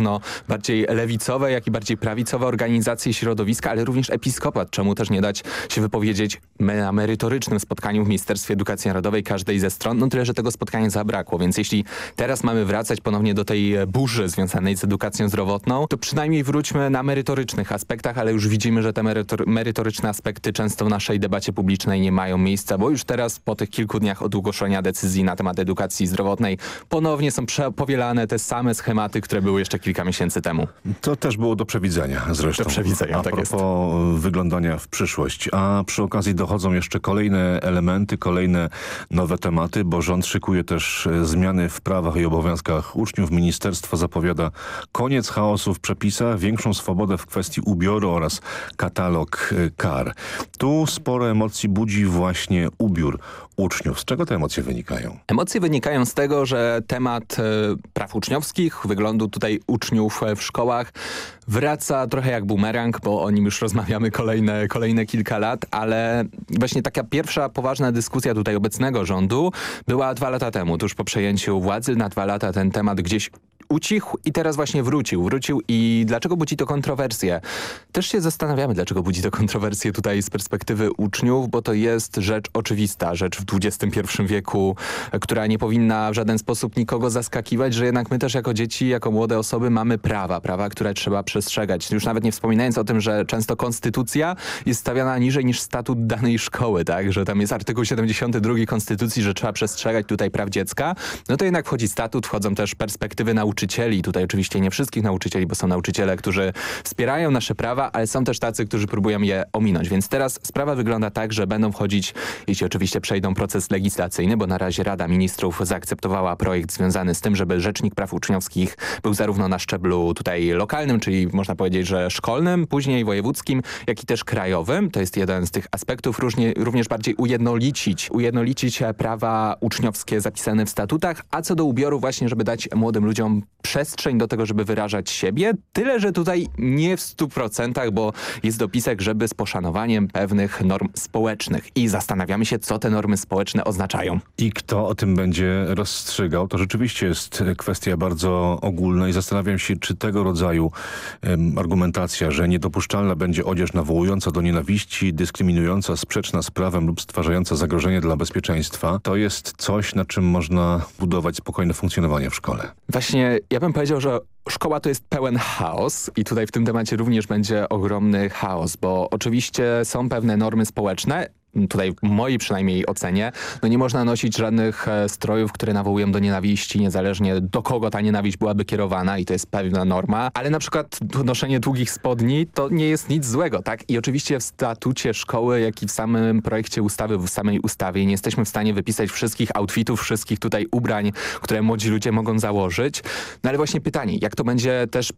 bardziej lewicowe, jak i bardziej prawicowe organizacje, środowiska, ale również episkopat. Czemu też nie dać się wypowiedzieć na merytorycznym spotkaniu w Ministerstwie Edukacji Narodowej każdej ze stron? No tyle, że tego spotkania zabrakło, więc jeśli teraz mamy wracać ponownie do tej burzy związanej z edukacją zdrowotną, to przynajmniej wróćmy na merytorycznych aspektach, ale już widzimy, że te merytor merytoryczne aspekty często w naszej debacie publicznej nie mają miejsca, bo już teraz po tych kilku dniach od ogłoszenia decyzji na temat edukacji zdrowotnej ponownie są powielane te same schematy, które były jeszcze kilka miesięcy temu. To też było do przewidzenia zresztą. Do przewidzenia, A tak jest. wyglądania w przyszłość. A przy okazji dochodzą jeszcze kolejne elementy, kolejne nowe tematy, bo rząd szykuje też e, zmiany w prawach i obowiązkach uczniów. Ministerstwo zapowiada koniec chaosu w przepisach, większą swobodę w kwestii ubioru oraz katalog e, kar. Tu sporo emocji budzi właśnie ubiór uczniów. Z czego te emocje wynikają? Emocje wynikają z tego, że temat e, praw uczniowskich, wyglądu tutaj uczniów e, w szkołach wraca trochę jak bumerang, bo o nim już rozmawiamy kolejne, kolejne kilka lat, ale właśnie taka pierwsza poważna dyskusja tutaj obecnego rządu była dwa lata temu, tuż po przejęciu władzy. Na dwa lata ten temat gdzieś ucichł i teraz właśnie wrócił. Wrócił i dlaczego budzi to kontrowersje? Też się zastanawiamy, dlaczego budzi to kontrowersje tutaj z perspektywy uczniów, bo to jest rzecz oczywista, rzecz w XXI wieku, która nie powinna w żaden sposób nikogo zaskakiwać, że jednak my też jako dzieci, jako młode osoby mamy prawa, prawa, które trzeba przestrzegać. Już nawet nie wspominając o tym, że często konstytucja jest stawiana niżej niż statut danej szkoły, tak? Że tam jest artykuł 72 konstytucji, że trzeba przestrzegać tutaj praw dziecka. No to jednak wchodzi statut, wchodzą też perspektywy nauczycieli. Tutaj oczywiście nie wszystkich nauczycieli, bo są nauczyciele, którzy wspierają nasze prawa, ale są też tacy, którzy próbują je ominąć. Więc teraz sprawa wygląda tak, że będą wchodzić, jeśli oczywiście przejdą proces legislacyjny, bo na razie Rada Ministrów zaakceptowała projekt związany z tym, żeby Rzecznik Praw Uczniowskich był zarówno na szczeblu tutaj lokalnym, czyli można powiedzieć, że szkolnym, później wojewódzkim, jak i też krajowym. To jest jeden z tych aspektów. Różnie, również bardziej ujednolicić, ujednolicić prawa uczniowskie zapisane w statutach, a co do ubioru właśnie, żeby dać młodym ludziom przestrzeń do tego, żeby wyrażać siebie. Tyle, że tutaj nie w stu procentach, bo jest dopisek, żeby z poszanowaniem pewnych norm społecznych. I zastanawiamy się, co te normy społeczne oznaczają. I kto o tym będzie rozstrzygał, to rzeczywiście jest kwestia bardzo ogólna i zastanawiam się, czy tego rodzaju um, argumentacja, że niedopuszczalna będzie odzież nawołująca do nienawiści, dyskryminująca, sprzeczna z prawem lub stwarzająca zagrożenie dla bezpieczeństwa, to jest coś, na czym można budować spokojne funkcjonowanie w szkole. Właśnie ja bym powiedział, że szkoła to jest pełen chaos i tutaj w tym temacie również będzie ogromny chaos, bo oczywiście są pewne normy społeczne, tutaj w mojej przynajmniej ocenie, no nie można nosić żadnych e, strojów, które nawołują do nienawiści, niezależnie do kogo ta nienawiść byłaby kierowana i to jest pewna norma, ale na przykład noszenie długich spodni to nie jest nic złego, tak? I oczywiście w statucie szkoły, jak i w samym projekcie ustawy, w samej ustawie nie jesteśmy w stanie wypisać wszystkich outfitów, wszystkich tutaj ubrań, które młodzi ludzie mogą założyć. No ale właśnie pytanie, jak to będzie też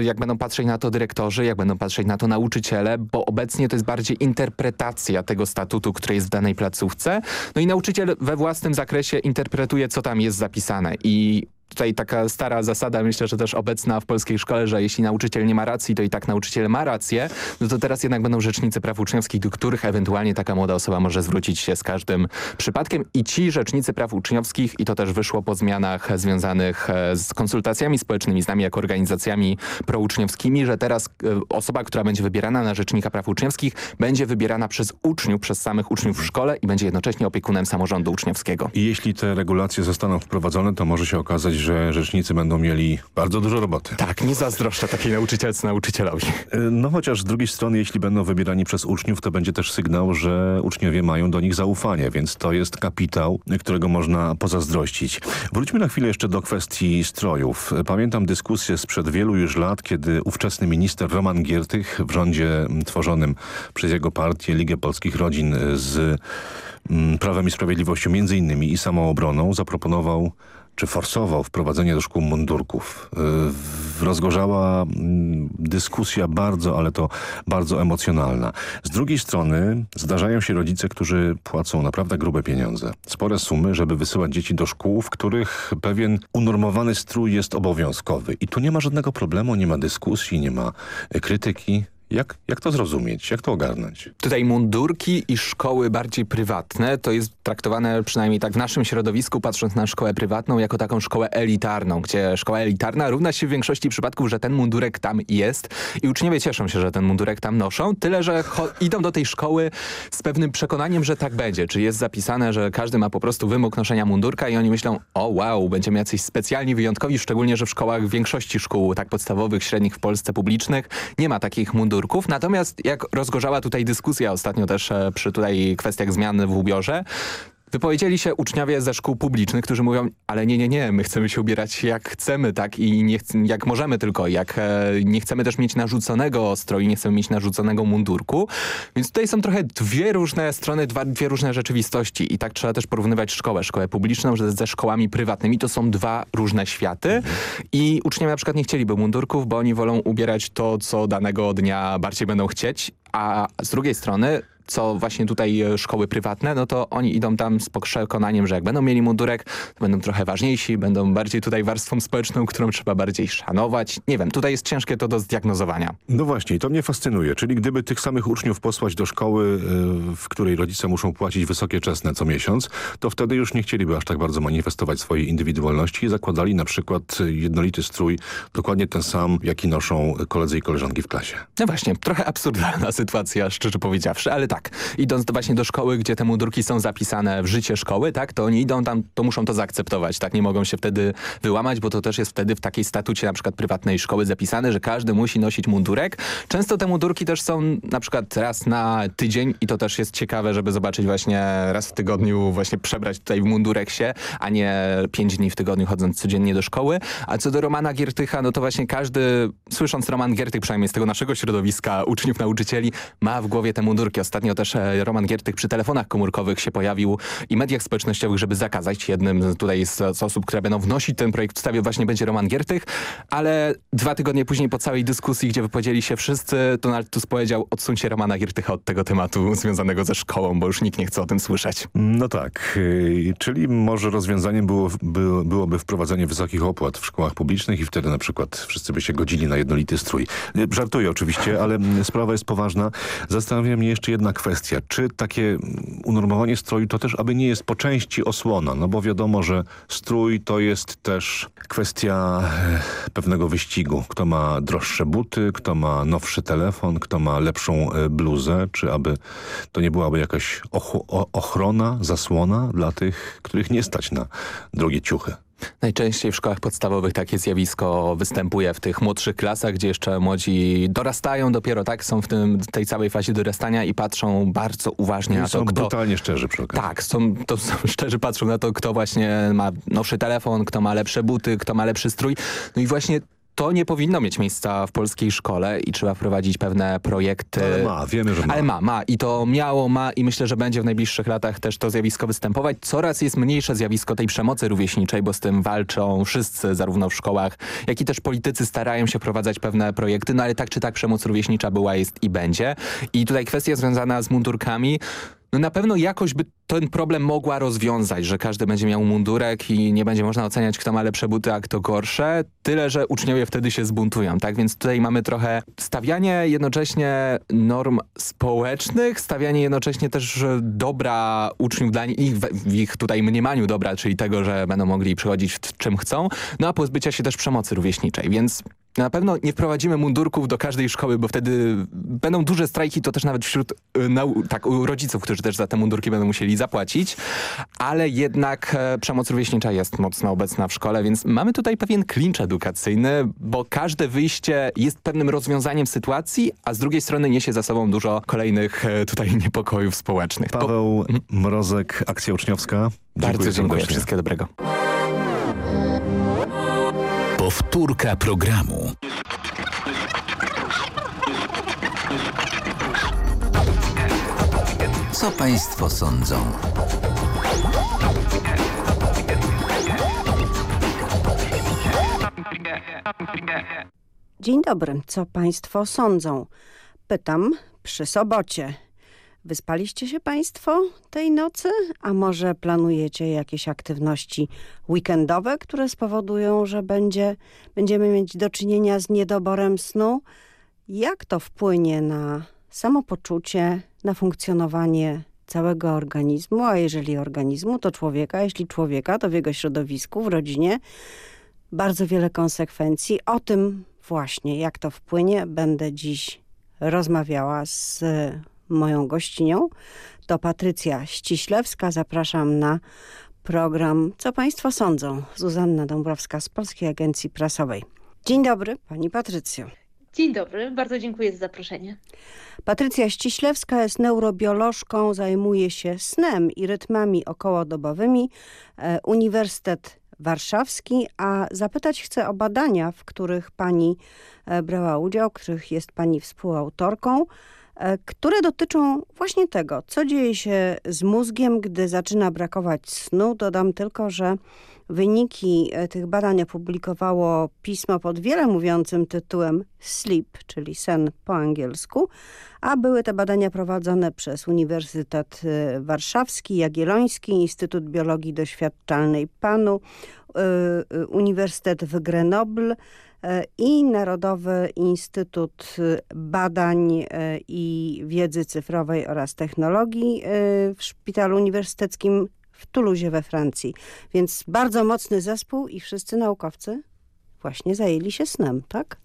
jak będą patrzeć na to dyrektorzy, jak będą patrzeć na to nauczyciele, bo obecnie to jest bardziej interpretacja tego statutu statutu, który jest w danej placówce. No i nauczyciel we własnym zakresie interpretuje, co tam jest zapisane i tutaj taka stara zasada, myślę, że też obecna w polskiej szkole, że jeśli nauczyciel nie ma racji, to i tak nauczyciel ma rację, no to teraz jednak będą rzecznicy praw uczniowskich, do których ewentualnie taka młoda osoba może zwrócić się z każdym przypadkiem i ci rzecznicy praw uczniowskich, i to też wyszło po zmianach związanych e, z konsultacjami społecznymi, z nami jako organizacjami prouczniowskimi, że teraz e, osoba, która będzie wybierana na rzecznika praw uczniowskich, będzie wybierana przez uczniów, przez samych uczniów w szkole i będzie jednocześnie opiekunem samorządu uczniowskiego. I jeśli te regulacje zostaną wprowadzone, to może się okazać, że rzecznicy będą mieli bardzo dużo roboty. Tak, nie zazdroszczę takiej nauczycielce nauczycielowi. No chociaż z drugiej strony, jeśli będą wybierani przez uczniów, to będzie też sygnał, że uczniowie mają do nich zaufanie, więc to jest kapitał, którego można pozazdrościć. Wróćmy na chwilę jeszcze do kwestii strojów. Pamiętam dyskusję sprzed wielu już lat, kiedy ówczesny minister Roman Giertych w rządzie tworzonym przez jego partię Ligę Polskich Rodzin z mm, Prawem i Sprawiedliwością między innymi i samoobroną zaproponował czy forsował wprowadzenie do szkół mundurków. Y, rozgorzała mm, dyskusja bardzo, ale to bardzo emocjonalna. Z drugiej strony zdarzają się rodzice, którzy płacą naprawdę grube pieniądze. Spore sumy, żeby wysyłać dzieci do szkół, w których pewien unormowany strój jest obowiązkowy. I tu nie ma żadnego problemu, nie ma dyskusji, nie ma y, krytyki. Jak, jak to zrozumieć? Jak to ogarnąć? Tutaj mundurki i szkoły bardziej prywatne to jest traktowane przynajmniej tak w naszym środowisku, patrząc na szkołę prywatną, jako taką szkołę elitarną, gdzie szkoła elitarna równa się w większości przypadków, że ten mundurek tam jest i uczniowie cieszą się, że ten mundurek tam noszą, tyle, że idą do tej szkoły z pewnym przekonaniem, że tak będzie. Czy jest zapisane, że każdy ma po prostu wymóg noszenia mundurka i oni myślą, o wow, będziemy jacyś specjalni, wyjątkowi, szczególnie, że w szkołach w większości szkół tak podstawowych, średnich w Polsce publicznych nie ma takich mundurków mundurków. Natomiast jak rozgorzała tutaj dyskusja ostatnio też e, przy tutaj kwestiach zmian w ubiorze, Wypowiedzieli się uczniowie ze szkół publicznych, którzy mówią, ale nie, nie, nie, my chcemy się ubierać jak chcemy, tak i nie jak możemy tylko, jak e, nie chcemy też mieć narzuconego stroju, nie chcemy mieć narzuconego mundurku. Więc tutaj są trochę dwie różne strony, dwa, dwie różne rzeczywistości i tak trzeba też porównywać szkołę, szkołę publiczną że ze szkołami prywatnymi. To są dwa różne światy i uczniowie na przykład nie chcieliby mundurków, bo oni wolą ubierać to, co danego dnia bardziej będą chcieć, a z drugiej strony co właśnie tutaj e, szkoły prywatne, no to oni idą tam z przekonaniem, że jak będą mieli mundurek, to będą trochę ważniejsi, będą bardziej tutaj warstwą społeczną, którą trzeba bardziej szanować. Nie wiem, tutaj jest ciężkie to do zdiagnozowania. No właśnie, to mnie fascynuje. Czyli gdyby tych samych uczniów posłać do szkoły, y, w której rodzice muszą płacić wysokie czesne co miesiąc, to wtedy już nie chcieliby aż tak bardzo manifestować swojej indywidualności i zakładali na przykład jednolity strój, dokładnie ten sam, jaki noszą koledzy i koleżanki w klasie. No właśnie, trochę absurdalna sytuacja, szczerze powiedziawszy, ale tak, idąc właśnie do szkoły, gdzie te mundurki są zapisane w życie szkoły, tak, to oni idą tam, to muszą to zaakceptować, tak, nie mogą się wtedy wyłamać, bo to też jest wtedy w takiej statucie na przykład prywatnej szkoły zapisane, że każdy musi nosić mundurek. Często te mundurki też są na przykład raz na tydzień i to też jest ciekawe, żeby zobaczyć właśnie raz w tygodniu właśnie przebrać tutaj w mundurek się, a nie pięć dni w tygodniu chodząc codziennie do szkoły. A co do Romana Giertycha, no to właśnie każdy, słysząc Roman Giertych, przynajmniej z tego naszego środowiska uczniów, nauczycieli, ma w głowie te mundurki. Ostatnio też e, Roman Giertych przy telefonach komórkowych się pojawił i mediach społecznościowych, żeby zakazać. Jednym tutaj z, z osób, które będą wnosić ten projekt w właśnie będzie Roman Giertych, ale dwa tygodnie później po całej dyskusji, gdzie wypowiedzieli się wszyscy, Donald Tusk powiedział, odsuńcie Romana Giertycha od tego tematu związanego ze szkołą, bo już nikt nie chce o tym słyszeć. No tak, yy, czyli może rozwiązaniem było, by, byłoby wprowadzenie wysokich opłat w szkołach publicznych i wtedy na przykład wszyscy by się godzili na jednolity strój. Yy, Żartuję oczywiście, ale sprawa jest poważna. Zastanawia mnie jeszcze jedna kwestia. Czy takie unormowanie stroju to też aby nie jest po części osłona? No bo wiadomo, że strój to jest też kwestia e, pewnego wyścigu. Kto ma droższe buty, kto ma nowszy telefon, kto ma lepszą e, bluzę, czy aby to nie byłaby jakaś ochrona, zasłona dla tych, których nie stać na drogie ciuchy. Najczęściej w szkołach podstawowych takie zjawisko występuje w tych młodszych klasach, gdzie jeszcze młodzi dorastają dopiero, tak? Są w tym, tej całej fazie dorastania i patrzą bardzo uważnie I na to, są kto... brutalnie szczerzy przy okazji. Tak, są, to są, szczerze patrzą na to, kto właśnie ma nowszy telefon, kto ma lepsze buty, kto ma lepszy strój. No i właśnie to nie powinno mieć miejsca w polskiej szkole i trzeba wprowadzić pewne projekty. Ale ma, wiemy, że ma. Ale ma, ma i to miało, ma i myślę, że będzie w najbliższych latach też to zjawisko występować. Coraz jest mniejsze zjawisko tej przemocy rówieśniczej, bo z tym walczą wszyscy, zarówno w szkołach, jak i też politycy starają się wprowadzać pewne projekty, no ale tak czy tak przemoc rówieśnicza była, jest i będzie. I tutaj kwestia związana z mundurkami, no na pewno jakoś by ten problem mogła rozwiązać, że każdy będzie miał mundurek i nie będzie można oceniać, kto ma lepsze buty, a kto gorsze. Tyle, że uczniowie wtedy się zbuntują, tak? Więc tutaj mamy trochę stawianie jednocześnie norm społecznych, stawianie jednocześnie też dobra uczniów dla nich, w, w ich tutaj mniemaniu dobra, czyli tego, że będą mogli przychodzić czym chcą, no a pozbycia się też przemocy rówieśniczej, więc na pewno nie wprowadzimy mundurków do każdej szkoły, bo wtedy będą duże strajki, to też nawet wśród y, tak, rodziców, którzy też za te mundurki będą musieli zapłacić, ale jednak e, przemoc rówieśnicza jest mocno obecna w szkole, więc mamy tutaj pewien klincz edukacyjny, bo każde wyjście jest pewnym rozwiązaniem sytuacji, a z drugiej strony niesie za sobą dużo kolejnych e, tutaj niepokojów społecznych. To- Paweł Mrozek, Akcja Uczniowska. Bardzo dziękuję, serdecznie. wszystkiego dobrego. Powtórka programu. Co Państwo sądzą? Dzień dobry, co Państwo sądzą? Pytam przy sobocie. Wyspaliście się Państwo tej nocy? A może planujecie jakieś aktywności weekendowe, które spowodują, że będzie, będziemy mieć do czynienia z niedoborem snu? Jak to wpłynie na samopoczucie, na funkcjonowanie całego organizmu, a jeżeli organizmu, to człowieka, jeśli człowieka, to w jego środowisku, w rodzinie, bardzo wiele konsekwencji. O tym właśnie, jak to wpłynie, będę dziś rozmawiała z moją gościnią. To Patrycja Ściślewska. Zapraszam na program Co Państwo sądzą? Zuzanna Dąbrowska z Polskiej Agencji Prasowej. Dzień dobry, Pani Patrycjo. Dzień dobry, bardzo dziękuję za zaproszenie. Patrycja Ściślewska jest neurobiolożką, zajmuje się snem i rytmami okołodobowymi. E, Uniwersytet Warszawski, a zapytać chcę o badania, w których pani e, brała udział, których jest pani współautorką, e, które dotyczą właśnie tego, co dzieje się z mózgiem, gdy zaczyna brakować snu. Dodam tylko, że Wyniki e, tych badań opublikowało pismo pod wiele mówiącym tytułem Sleep, czyli sen po angielsku, a były te badania prowadzone przez Uniwersytet e, Warszawski, Jagielloński, Instytut Biologii Doświadczalnej PANU, e, Uniwersytet w Grenoble i Narodowy Instytut Badań i Wiedzy Cyfrowej oraz Technologii w Szpitalu Uniwersyteckim w Toulouse we Francji. Więc bardzo mocny zespół i wszyscy naukowcy właśnie zajęli się snem, tak?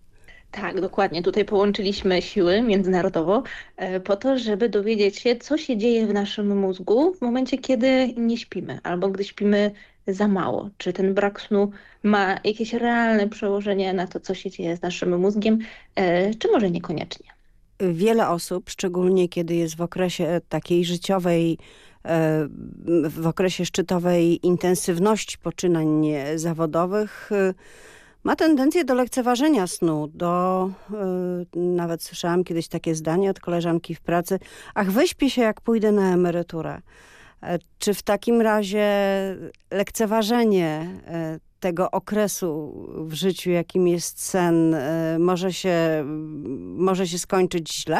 Tak, dokładnie. Tutaj połączyliśmy siły międzynarodowo e, po to, żeby dowiedzieć się, co się dzieje w naszym mózgu w momencie, kiedy nie śpimy albo gdy śpimy za mało. Czy ten brak snu ma jakieś realne przełożenie na to, co się dzieje z naszym mózgiem, e, czy może niekoniecznie? Wiele osób, szczególnie kiedy jest w okresie takiej życiowej w okresie szczytowej intensywności poczynań zawodowych e, ma tendencję do lekceważenia snu, do, e, nawet słyszałam kiedyś takie zdanie od koleżanki w pracy, ach wyśpię się jak pójdę na emeryturę. Czy w takim razie lekceważenie tego okresu w życiu, jakim jest sen, może się, może się skończyć źle?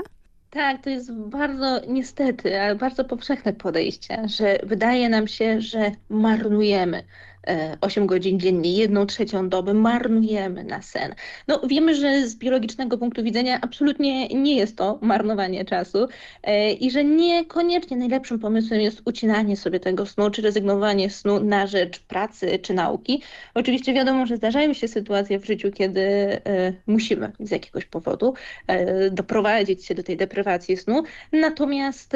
Tak, to jest bardzo, niestety, ale bardzo powszechne podejście, że wydaje nam się, że marnujemy 8 e, godzin dziennie, jedną trzecią doby marnujemy na sen. No wiemy, że z biologicznego punktu widzenia absolutnie nie jest to marnowanie czasu e, i że niekoniecznie najlepszym pomysłem jest ucinanie sobie tego snu, czy rezygnowanie snu na rzecz pracy czy nauki. Oczywiście wiadomo, że zdarzają się sytuacje w życiu, kiedy e, musimy z jakiegoś powodu doprowadzić się do tej deprywacji snu, natomiast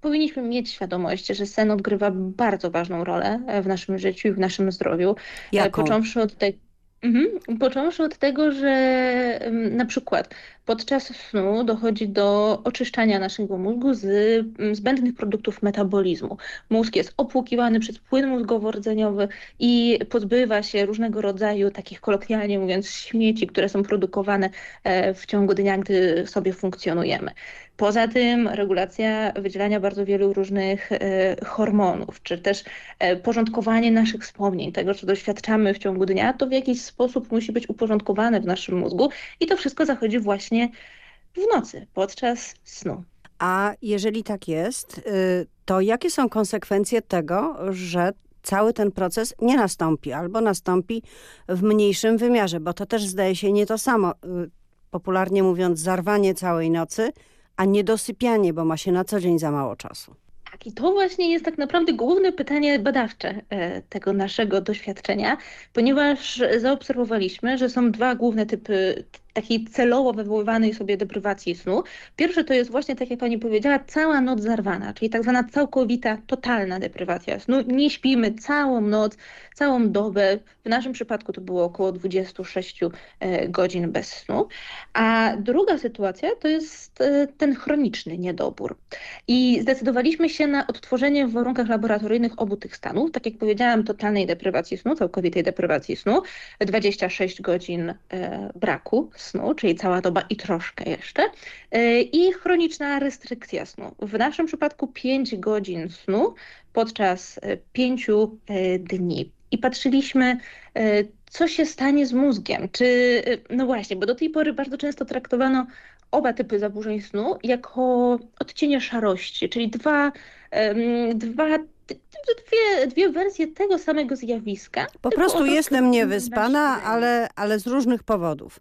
powinniśmy mieć świadomość, że sen odgrywa bardzo ważną rolę w naszym życiu i w naszym naszym zdrowiu. E, Jaką? Począwszy od tej Mhm. Począwszy od tego, że na przykład podczas snu dochodzi do oczyszczania naszego mózgu z zbędnych produktów metabolizmu. Mózg jest opłukiwany przez płyn mózgowo-rdzeniowy i pozbywa się różnego rodzaju takich kolokwialnie mówiąc śmieci, które są produkowane e, w ciągu dnia, gdy sobie funkcjonujemy. Poza tym regulacja wydzielania bardzo wielu różnych e, hormonów, czy też e, porządkowanie naszych wspomnień, tego, co doświadczamy w ciągu dnia, to w jakiś sposób musi być uporządkowane w naszym mózgu i to wszystko zachodzi właśnie w nocy, podczas snu. A jeżeli tak jest, y, to jakie są konsekwencje tego, że cały ten proces nie nastąpi albo nastąpi w mniejszym wymiarze, bo to też zdaje się nie to samo, y, popularnie mówiąc zarwanie całej nocy, a niedosypianie, bo ma się na co dzień za mało czasu. Tak, i to właśnie jest tak naprawdę główne pytanie badawcze e, tego naszego doświadczenia, ponieważ zaobserwowaliśmy, że są dwa główne typy takiej celowo wywoływanej sobie deprywacji snu. Pierwszy to jest właśnie, tak jak pani powiedziała, cała noc zarwana, czyli tak zwana całkowita, totalna deprywacja snu. Nie śpimy całą noc, całą dobę. W naszym przypadku to było około 26 e, godzin bez snu. A druga sytuacja to jest e, ten chroniczny niedobór. I zdecydowaliśmy się na odtworzenie w warunkach laboratoryjnych obu tych stanów. Tak jak powiedziałam, totalnej deprywacji snu, całkowitej deprywacji snu, 26 godzin e, braku snu, czyli cała doba i troszkę jeszcze, e, i chroniczna restrykcja snu. W naszym przypadku 5 godzin snu podczas 5 e, e, dni. I patrzyliśmy, co się stanie z mózgiem. Czy, no właśnie, bo do tej pory bardzo często traktowano oba typy zaburzeń snu jako odcienie szarości, czyli dwa, dwa dwie, dwie wersje tego samego zjawiska. Po prostu jestem niewyspana, ale, ale z różnych powodów.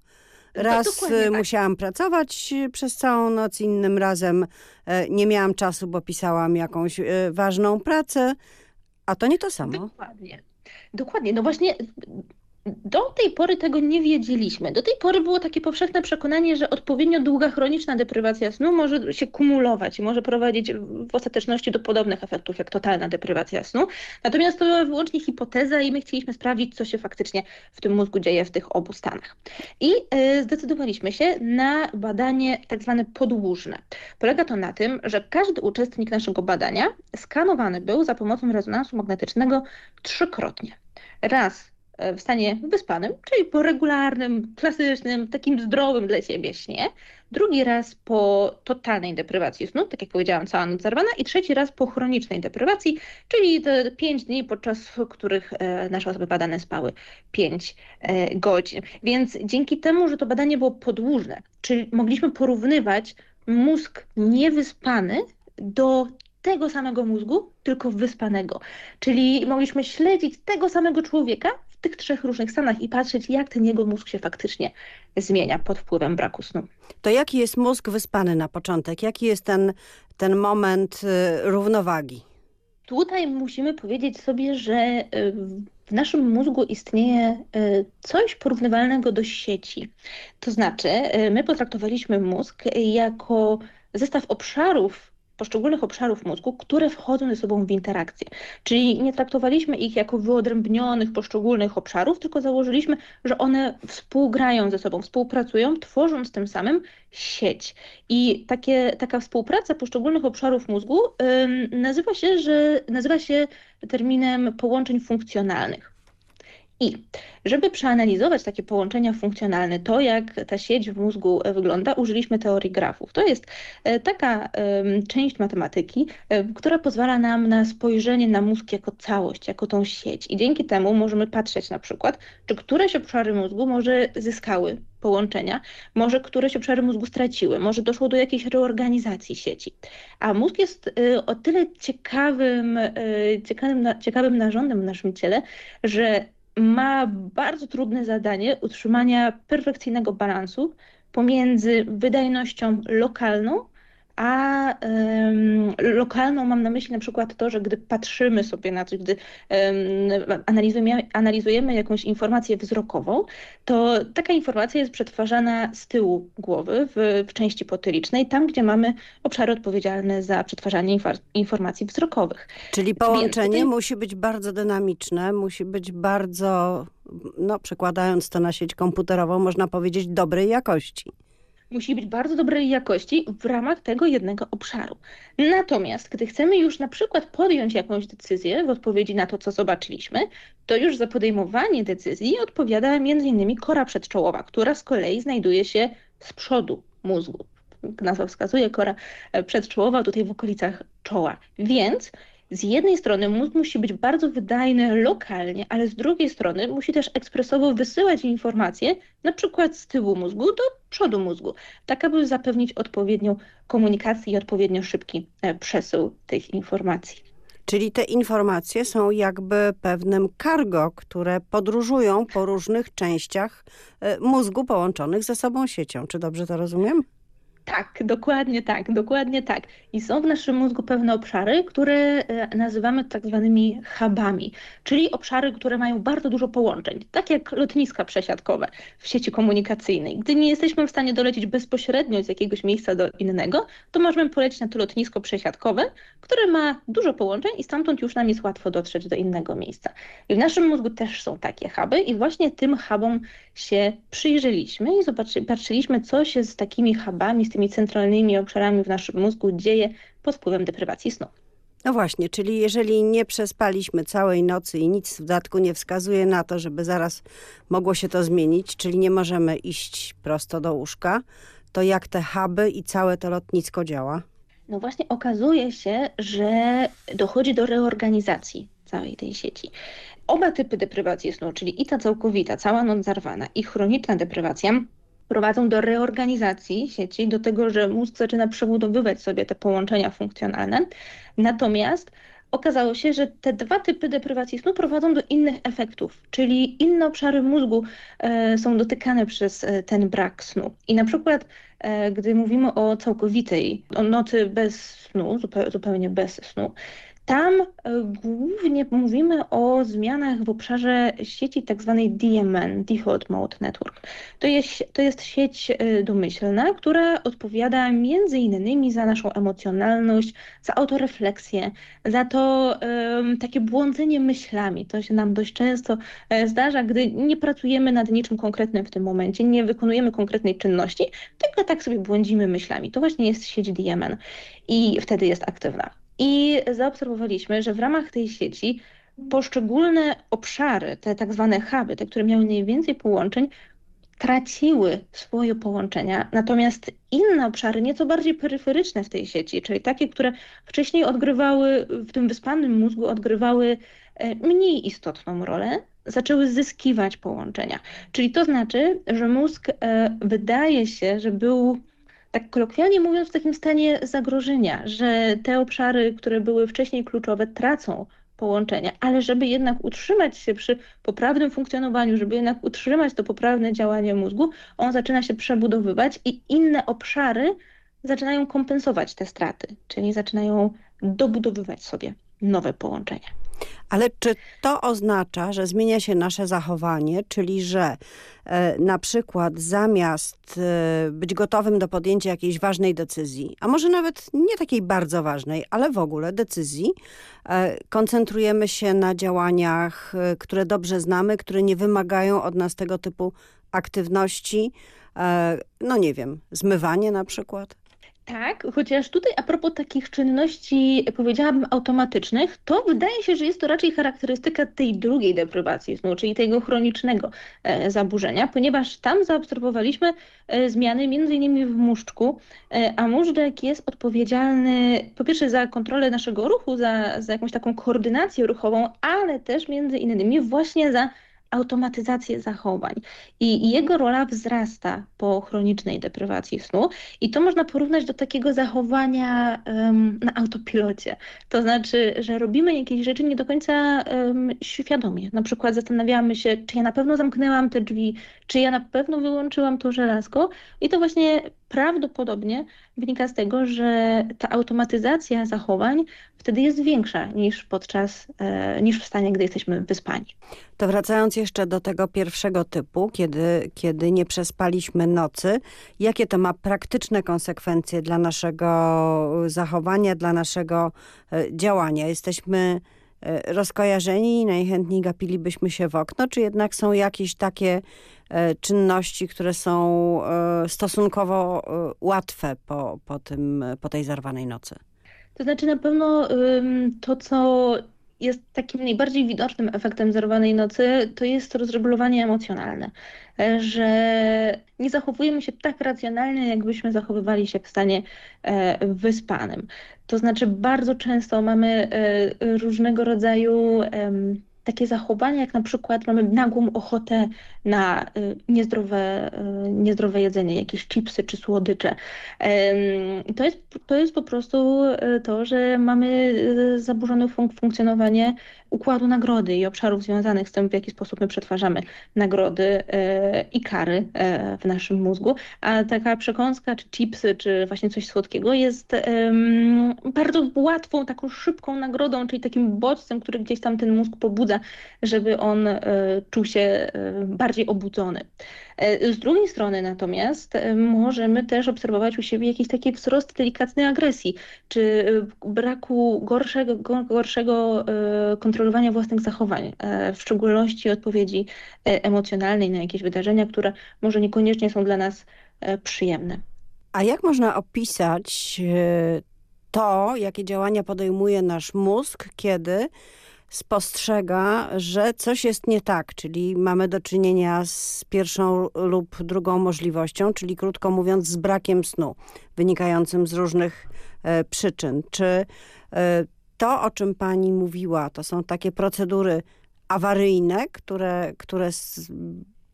Raz y, tak. musiałam pracować y, przez całą noc, innym razem e, nie miałam czasu, bo pisałam jakąś e, ważną pracę, a to nie to samo. Dokładnie. Dokładnie. No właśnie do tej pory tego nie wiedzieliśmy. Do tej pory było takie powszechne przekonanie, że odpowiednio długa chroniczna deprywacja snu może się kumulować i może prowadzić w ostateczności do podobnych efektów jak totalna deprywacja snu. Natomiast to była wyłącznie hipoteza i my chcieliśmy sprawdzić, co się faktycznie w tym mózgu dzieje w tych obu stanach. I y, zdecydowaliśmy się na badanie tak zwane podłużne. Polega to na tym, że każdy uczestnik naszego badania skanowany był za pomocą rezonansu magnetycznego trzykrotnie. Raz w stanie wyspanym, czyli po regularnym, klasycznym, takim zdrowym dla siebie śnie. Drugi raz po totalnej deprywacji snu, tak jak powiedziałam, cała noc zerwana. I trzeci raz po chronicznej deprywacji, czyli te pięć dni, podczas których e, nasze osoby badane spały 5 godzin. Więc dzięki temu, że to badanie było podłużne, czyli mogliśmy porównywać mózg niewyspany do tego samego mózgu, tylko wyspanego. Czyli mogliśmy śledzić tego samego człowieka w tych trzech różnych stanach i patrzeć, jak ten jego mózg się faktycznie zmienia pod wpływem braku snu. To jaki jest mózg wyspany na początek? Jaki jest ten, ten moment y, równowagi? Tutaj musimy powiedzieć sobie, że y, w naszym mózgu istnieje y, coś porównywalnego do sieci. To znaczy, my potraktowaliśmy mózg jako zestaw obszarów poszczególnych obszarów mózgu, które wchodzą ze sobą w interakcję. Czyli nie traktowaliśmy ich jako wyodrębnionych poszczególnych obszarów, tylko założyliśmy, że one współgrają ze sobą, współpracują, tworząc tym samym sieć. I takie, taka współpraca poszczególnych obszarów mózgu yy, nazywa się, że nazywa się terminem połączeń funkcjonalnych. I żeby przeanalizować takie połączenia funkcjonalne, to jak ta sieć w mózgu wygląda, użyliśmy teorii grafów. To jest e, taka część matematyki, e, która pozwala nam na spojrzenie na mózg jako całość, jako tą sieć. I dzięki temu możemy patrzeć na przykład, czy któreś obszary mózgu może zyskały połączenia, może któreś obszary mózgu straciły, może doszło do jakiejś reorganizacji sieci. A mózg jest e, o tyle ciekawym, ciekawym, ciekawym narządem w naszym ciele, że ma bardzo trudne zadanie utrzymania perfekcyjnego balansu pomiędzy wydajnością lokalną a lokalną mam na myśli na przykład to, że gdy patrzymy sobie na coś, gdy analizujemy, analizujemy jakąś informację wzrokową, to taka informacja jest przetwarzana z tyłu głowy w, w części potylicznej, tam gdzie mamy obszary odpowiedzialne za przetwarzanie informacji wzrokowych. Czyli połączenie tutaj... musi być bardzo dynamiczne, musi być bardzo, no przekładając to na sieć komputerową, można powiedzieć dobrej jakości musi być bardzo dobrej jakości w ramach tego jednego obszaru. Natomiast gdy chcemy już na przykład podjąć jakąś decyzję w odpowiedzi na to, co zobaczyliśmy, to już za podejmowanie decyzji odpowiada m.in. kora przedczołowa, która z kolei znajduje się z przodu mózgu. Nazwa wskazuje, kora przedczołowa tutaj w okolicach czoła. Więc z jednej strony mózg musi być bardzo wydajny lokalnie, ale z drugiej strony musi też ekspresowo wysyłać informacje, na przykład z tyłu mózgu do przodu mózgu, tak aby zapewnić odpowiednią komunikację i odpowiednio szybki e, przesył tych informacji. Czyli te informacje są jakby pewnym cargo, które podróżują po różnych częściach e, mózgu połączonych ze sobą siecią. Czy dobrze to rozumiem? Tak, dokładnie tak, dokładnie tak. I są w naszym mózgu pewne obszary, które e, nazywamy tak zwanymi hubami, czyli obszary, które mają bardzo dużo połączeń, tak jak lotniska przesiadkowe w sieci komunikacyjnej. Gdy nie jesteśmy w stanie dolecieć bezpośrednio z jakiegoś miejsca do innego, to możemy polecieć na to lotnisko przesiadkowe, które ma dużo połączeń i stamtąd już nam jest łatwo dotrzeć do innego miejsca. I w naszym mózgu też są takie huby i właśnie tym hubom się przyjrzeliśmy i zobaczyliśmy, co się z takimi hubami, z tymi centralnymi obszarami w naszym mózgu dzieje pod wpływem deprywacji snu. No właśnie, czyli jeżeli nie przespaliśmy całej nocy i nic w dodatku nie wskazuje na to, żeby zaraz mogło się to zmienić, czyli nie możemy iść prosto do łóżka, to jak te huby i całe to lotnisko działa? No właśnie okazuje się, że dochodzi do reorganizacji całej tej sieci. Oba typy deprywacji snu, czyli i ta całkowita, cała noc zarwana i chroniczna deprywacja prowadzą do reorganizacji sieci, do tego, że mózg zaczyna przebudowywać sobie te połączenia funkcjonalne. Natomiast okazało się, że te dwa typy deprywacji snu prowadzą do innych efektów, czyli inne obszary mózgu e, są dotykane przez e, ten brak snu. I na przykład, e, gdy mówimy o całkowitej, o nocy bez snu, zupełnie bez snu, tam e, głównie mówimy o zmianach w obszarze sieci tzw. Tak DMN, Default Mode Network. To jest, to jest sieć e, domyślna, która odpowiada między innymi za naszą emocjonalność, za autorefleksję, za to um, takie błądzenie myślami. To się nam dość często e, zdarza, gdy nie pracujemy nad niczym konkretnym w tym momencie, nie wykonujemy konkretnej czynności, tylko tak sobie błądzimy myślami. To właśnie jest sieć DMN i wtedy jest aktywna. I zaobserwowaliśmy, że w ramach tej sieci poszczególne obszary, te tak zwane huby, te, które miały najwięcej połączeń, traciły swoje połączenia, natomiast inne obszary, nieco bardziej peryferyczne w tej sieci, czyli takie, które wcześniej odgrywały, w tym wyspanym mózgu odgrywały e, mniej istotną rolę, zaczęły zyskiwać połączenia. Czyli to znaczy, że mózg e, wydaje się, że był tak kolokwialnie mówiąc, w takim stanie zagrożenia, że te obszary, które były wcześniej kluczowe, tracą połączenia, ale żeby jednak utrzymać się przy poprawnym funkcjonowaniu, żeby jednak utrzymać to poprawne działanie mózgu, on zaczyna się przebudowywać i inne obszary zaczynają kompensować te straty, czyli zaczynają dobudowywać sobie nowe połączenia. Ale czy to oznacza, że zmienia się nasze zachowanie, czyli że e, na przykład zamiast e, być gotowym do podjęcia jakiejś ważnej decyzji, a może nawet nie takiej bardzo ważnej, ale w ogóle decyzji, e, koncentrujemy się na działaniach, e, które dobrze znamy, które nie wymagają od nas tego typu aktywności, e, no nie wiem, zmywanie na przykład? Tak, chociaż tutaj a propos takich czynności, powiedziałabym, automatycznych, to wydaje się, że jest to raczej charakterystyka tej drugiej deprywacji snu, czyli tego chronicznego e, zaburzenia, ponieważ tam zaobserwowaliśmy e, zmiany innymi w muszczku, e, a móżdżek jest odpowiedzialny po pierwsze za kontrolę naszego ruchu, za, za jakąś taką koordynację ruchową, ale też między innymi właśnie za automatyzację zachowań i jego rola wzrasta po chronicznej deprywacji snu i to można porównać do takiego zachowania um, na autopilocie. To znaczy, że robimy jakieś rzeczy nie do końca um, świadomie. Na przykład zastanawiamy się, czy ja na pewno zamknęłam te drzwi, czy ja na pewno wyłączyłam to żelazko i to właśnie prawdopodobnie wynika z tego, że ta automatyzacja zachowań wtedy jest większa niż podczas, e, niż w stanie, gdy jesteśmy wyspani. To wracając jeszcze do tego pierwszego typu, kiedy, kiedy nie przespaliśmy nocy, jakie to ma praktyczne konsekwencje dla naszego zachowania, dla naszego e, działania? Jesteśmy rozkojarzeni i najchętniej gapilibyśmy się w okno, czy jednak są jakieś takie E, czynności, które są e, stosunkowo e, łatwe po, po, tym, po tej zarwanej nocy? To znaczy na pewno to, co jest takim najbardziej widocznym efektem zerwanej nocy, to jest rozregulowanie emocjonalne, że nie zachowujemy się tak racjonalnie, jakbyśmy zachowywali się w stanie wyspanym. To znaczy bardzo często mamy różnego rodzaju takie zachowania, jak na przykład mamy nagłą ochotę na y, niezdrowe, y, niezdrowe jedzenie, jakieś chipsy czy słodycze. To jest, to jest po prostu y, to, że mamy zaburzone funk funkcjonowanie układu nagrody i obszarów związanych z tym, w jaki sposób my przetwarzamy nagrody i kary w naszym mózgu. A taka przekąska, czy chipsy, czy właśnie coś słodkiego jest bardzo łatwą, taką szybką nagrodą, czyli takim bodźcem, który gdzieś tam ten mózg pobudza, żeby on czuł się bardziej bardziej obudzony. E, z drugiej strony natomiast e, możemy też obserwować u siebie jakiś taki wzrost delikatnej agresji, czy e, braku gorszego, gorszego kontrolowania własnych zachowań, w szczególności odpowiedzi emocjonalnej na jakieś wydarzenia, które może niekoniecznie są dla nas przyjemne. A jak można opisać to, jakie działania podejmuje nasz mózg, kiedy spostrzega, że coś jest nie tak, czyli mamy do czynienia z pierwszą lub drugą możliwością, czyli krótko mówiąc z brakiem snu, wynikającym z różnych e, przyczyn. Czy e, to, o czym pani mówiła, to są takie procedury awaryjne, które, które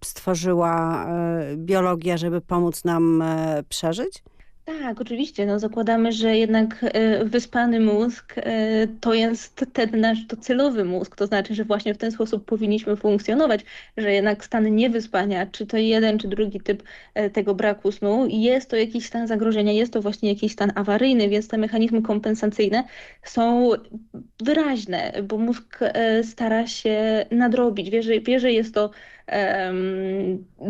stworzyła e, biologia, żeby pomóc nam e, przeżyć? Tak, oczywiście. No, zakładamy, że jednak e, wyspany mózg e, to jest ten nasz docelowy mózg, to znaczy, że właśnie w ten sposób powinniśmy funkcjonować, że jednak stan niewyspania, czy to jeden, czy drugi typ e, tego braku snu, jest to jakiś stan zagrożenia, jest to właśnie jakiś stan awaryjny, więc te mechanizmy kompensacyjne są wyraźne, bo mózg stara się nadrobić, wie, że, wie, że jest to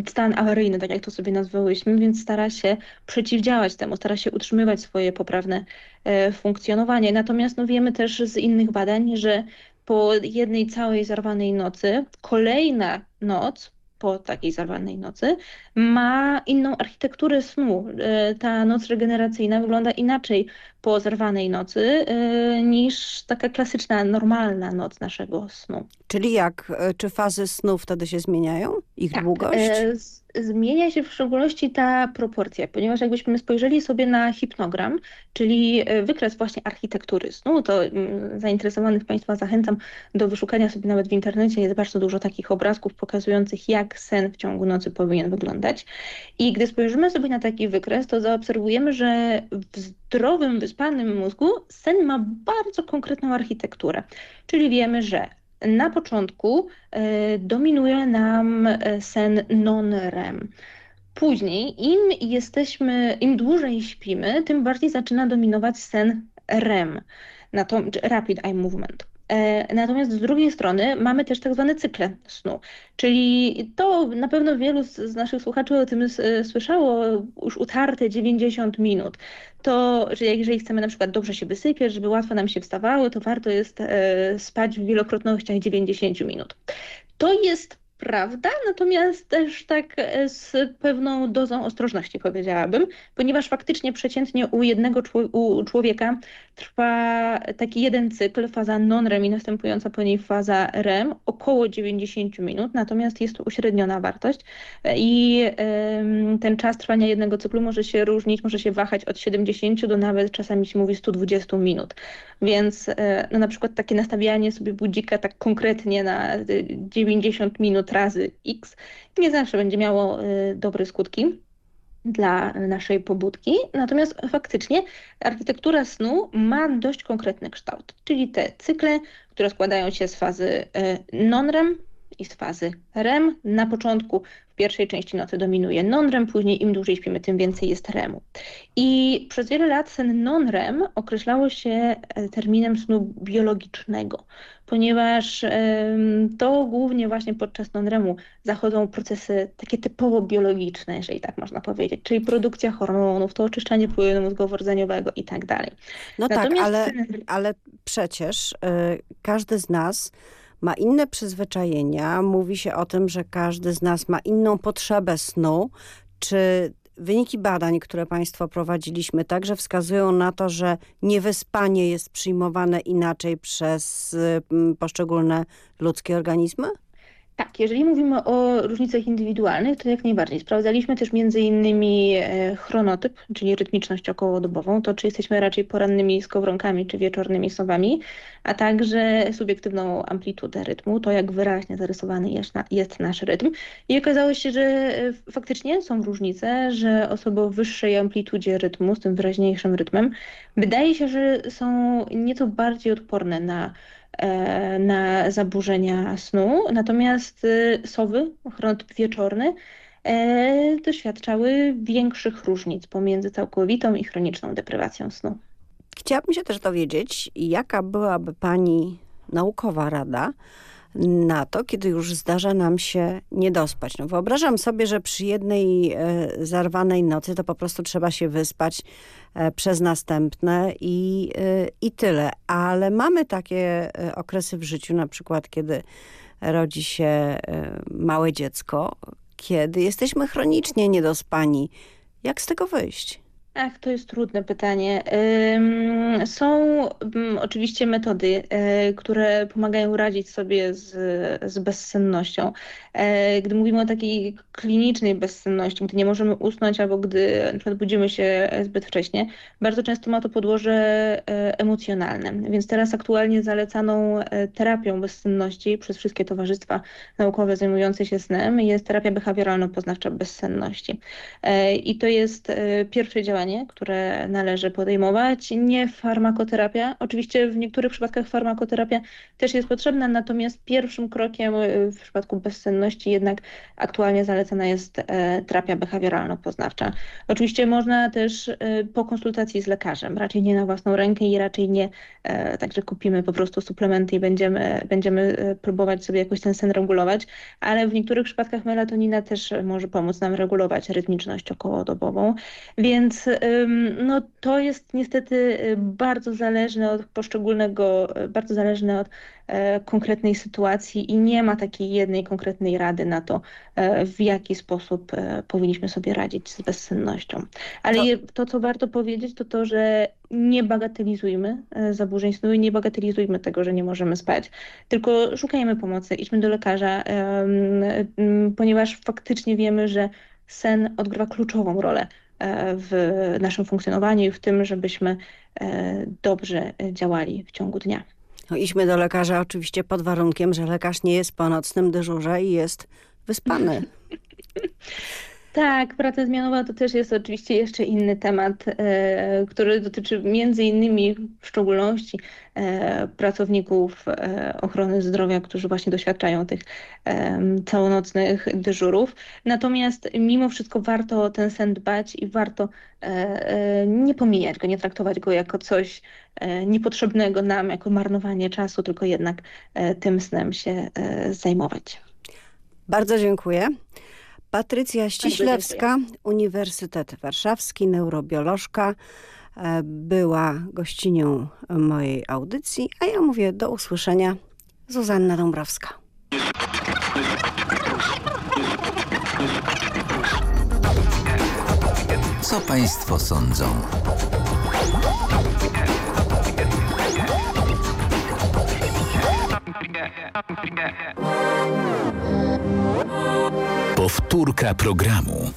stan awaryjny, tak jak to sobie nazwałyśmy, więc stara się przeciwdziałać temu, stara się utrzymywać swoje poprawne e, funkcjonowanie. Natomiast no, wiemy też z innych badań, że po jednej całej zarwanej nocy, kolejna noc po takiej zarwanej nocy ma inną architekturę snu. E, ta noc regeneracyjna wygląda inaczej po zerwanej nocy niż taka klasyczna, normalna noc naszego snu. Czyli jak? Czy fazy snu wtedy się zmieniają? Ich tak, długość? zmienia się w szczególności ta proporcja, ponieważ jakbyśmy spojrzeli sobie na hipnogram, czyli wykres właśnie architektury snu, to mm, zainteresowanych Państwa zachęcam do wyszukania sobie nawet w internecie, jest bardzo dużo takich obrazków pokazujących jak sen w ciągu nocy powinien wyglądać. I gdy spojrzymy sobie na taki wykres, to zaobserwujemy, że w zdrowym, wyspanym mózgu sen ma bardzo konkretną architekturę, czyli wiemy, że na początku e, dominuje nam e, sen non-REM. Później, im jesteśmy, im dłużej śpimy, tym bardziej zaczyna dominować sen REM, Rapid Eye Movement. E, natomiast z drugiej strony mamy też tak zwane cykle snu, czyli to na pewno wielu z naszych słuchaczy o tym słyszało, już utarte 90 minut. To, że jeżeli chcemy na przykład dobrze się wysypiać, żeby łatwo nam się wstawało, to warto jest e, spać w wielokrotnościach 90 minut. To jest prawda, natomiast też tak e, z pewną dozą ostrożności powiedziałabym, ponieważ faktycznie przeciętnie u jednego u człowieka trwa taki jeden cykl, faza non-REM i następująca po niej faza REM, około 90 minut, natomiast jest to uśredniona wartość e, i ten czas trwania jednego cyklu może się różnić, może się wahać od 70 do nawet czasami się mówi 120 minut. Więc e, no, na przykład takie nastawianie sobie budzika tak konkretnie na 90 minut razy x nie zawsze będzie miało y, dobre skutki dla naszej pobudki. Natomiast faktycznie architektura snu ma dość konkretny kształt, czyli te cykle, które składają się z fazy y, non-REM i z fazy REM. Na początku w pierwszej części nocy dominuje non-REM, później im dłużej śpimy, tym więcej jest REMu. I przez wiele lat sen non-REM określało się e, terminem snu biologicznego, ponieważ to głównie właśnie podczas non-REMu zachodzą procesy takie typowo biologiczne, jeżeli tak można powiedzieć, czyli produkcja hormonów, to oczyszczanie płynu mózgowo-rdzeniowego i tak dalej. No tak, Natomiast... tak, ale, ale przecież y, każdy z nas ma inne przyzwyczajenia. Mówi się o tym, że każdy z nas ma inną potrzebę snu. Czy wyniki badań, które Państwo prowadziliśmy, także wskazują na to, że niewyspanie jest przyjmowane inaczej przez mm, poszczególne ludzkie organizmy? Tak, jeżeli mówimy o różnicach indywidualnych, to jak najbardziej. Sprawdzaliśmy też między innymi e, chronotyp, czyli rytmiczność okołodobową, to czy jesteśmy raczej porannymi skowronkami, czy wieczornymi sowami, a także subiektywną amplitudę rytmu, to jak wyraźnie zarysowany jest, na, jest nasz rytm. I okazało się, że e, faktycznie są różnice, że osoby o wyższej amplitudzie rytmu, z tym wyraźniejszym rytmem, wydaje się, że są nieco bardziej odporne na na zaburzenia snu, natomiast y, sowy, chronotyp wieczorny, e, doświadczały większych różnic pomiędzy całkowitą i chroniczną deprywacją snu. Chciałabym się też dowiedzieć, jaka byłaby Pani naukowa rada na to, kiedy już zdarza nam się nie dospać. No wyobrażam sobie, że przy jednej e, zarwanej nocy to po prostu trzeba się wyspać e, przez następne i, e, i tyle. Ale mamy takie e, okresy w życiu, na przykład kiedy rodzi się e, małe dziecko, kiedy jesteśmy chronicznie niedospani. Jak z tego wyjść? Ach, to jest trudne pytanie. Są mm, oczywiście metody, e, które pomagają radzić sobie z, z bezsennością. E, gdy mówimy o takiej klinicznej bezsenności, gdy nie możemy usnąć albo gdy na przykład budzimy się zbyt wcześnie, bardzo często ma to podłoże e, emocjonalne. Więc teraz aktualnie zalecaną terapią bezsenności przez wszystkie towarzystwa naukowe zajmujące się snem jest terapia behawioralno-poznawcza bezsenności. I to jest pierwsze działanie działanie, które należy podejmować, nie farmakoterapia. Oczywiście w niektórych przypadkach farmakoterapia też jest potrzebna, natomiast pierwszym krokiem y, w przypadku bezsenności jednak aktualnie zalecana jest e, terapia behawioralno-poznawcza. Oczywiście można też y, po konsultacji z lekarzem, raczej nie na własną rękę i raczej nie e, tak, że kupimy po prostu suplementy i będziemy, będziemy e, próbować sobie jakoś ten sen regulować, ale w niektórych przypadkach melatonina też może pomóc nam regulować rytmiczność okołodobową, więc no, to jest niestety y, bardzo zależne od poszczególnego, y, bardzo zależne od e, konkretnej sytuacji i nie ma takiej jednej konkretnej rady na to, e, w jaki sposób e, powinniśmy sobie radzić z bezsennością. Ale To- je, to, co warto powiedzieć, to to, że nie bagatelizujmy e, zaburzeń snu i nie bagatelizujmy tego, że nie możemy spać, tylko szukajmy pomocy, idźmy do lekarza, ponieważ faktycznie wiemy, że sen odgrywa kluczową rolę. e, w naszym funkcjonowaniu i w tym, żebyśmy e, dobrze e, działali w ciągu dnia. No, idźmy do lekarza oczywiście pod warunkiem, że lekarz nie jest po nocnym dyżurze i jest wyspany. Tak, praca zmianowa to też jest oczywiście jeszcze inny temat, e, który dotyczy między innymi w szczególności e, pracowników e, ochrony zdrowia, którzy właśnie doświadczają tych em, całonocnych dyżurów. Natomiast mimo wszystko warto ten sen dbać i warto e, e, nie pomijać go, nie traktować go jako coś e, niepotrzebnego nam, jako marnowanie czasu, tylko jednak e, tym snem się e, zajmować. Bardzo dziękuję. Patrycja. Ściślewska, Uniwersytet Warszawski, neurobiolożka, e, była gościnią mojej audycji, a ja mówię do usłyszenia. Zuzanna Dąbrowska. Co Państwo sądzą? Powtórka programu.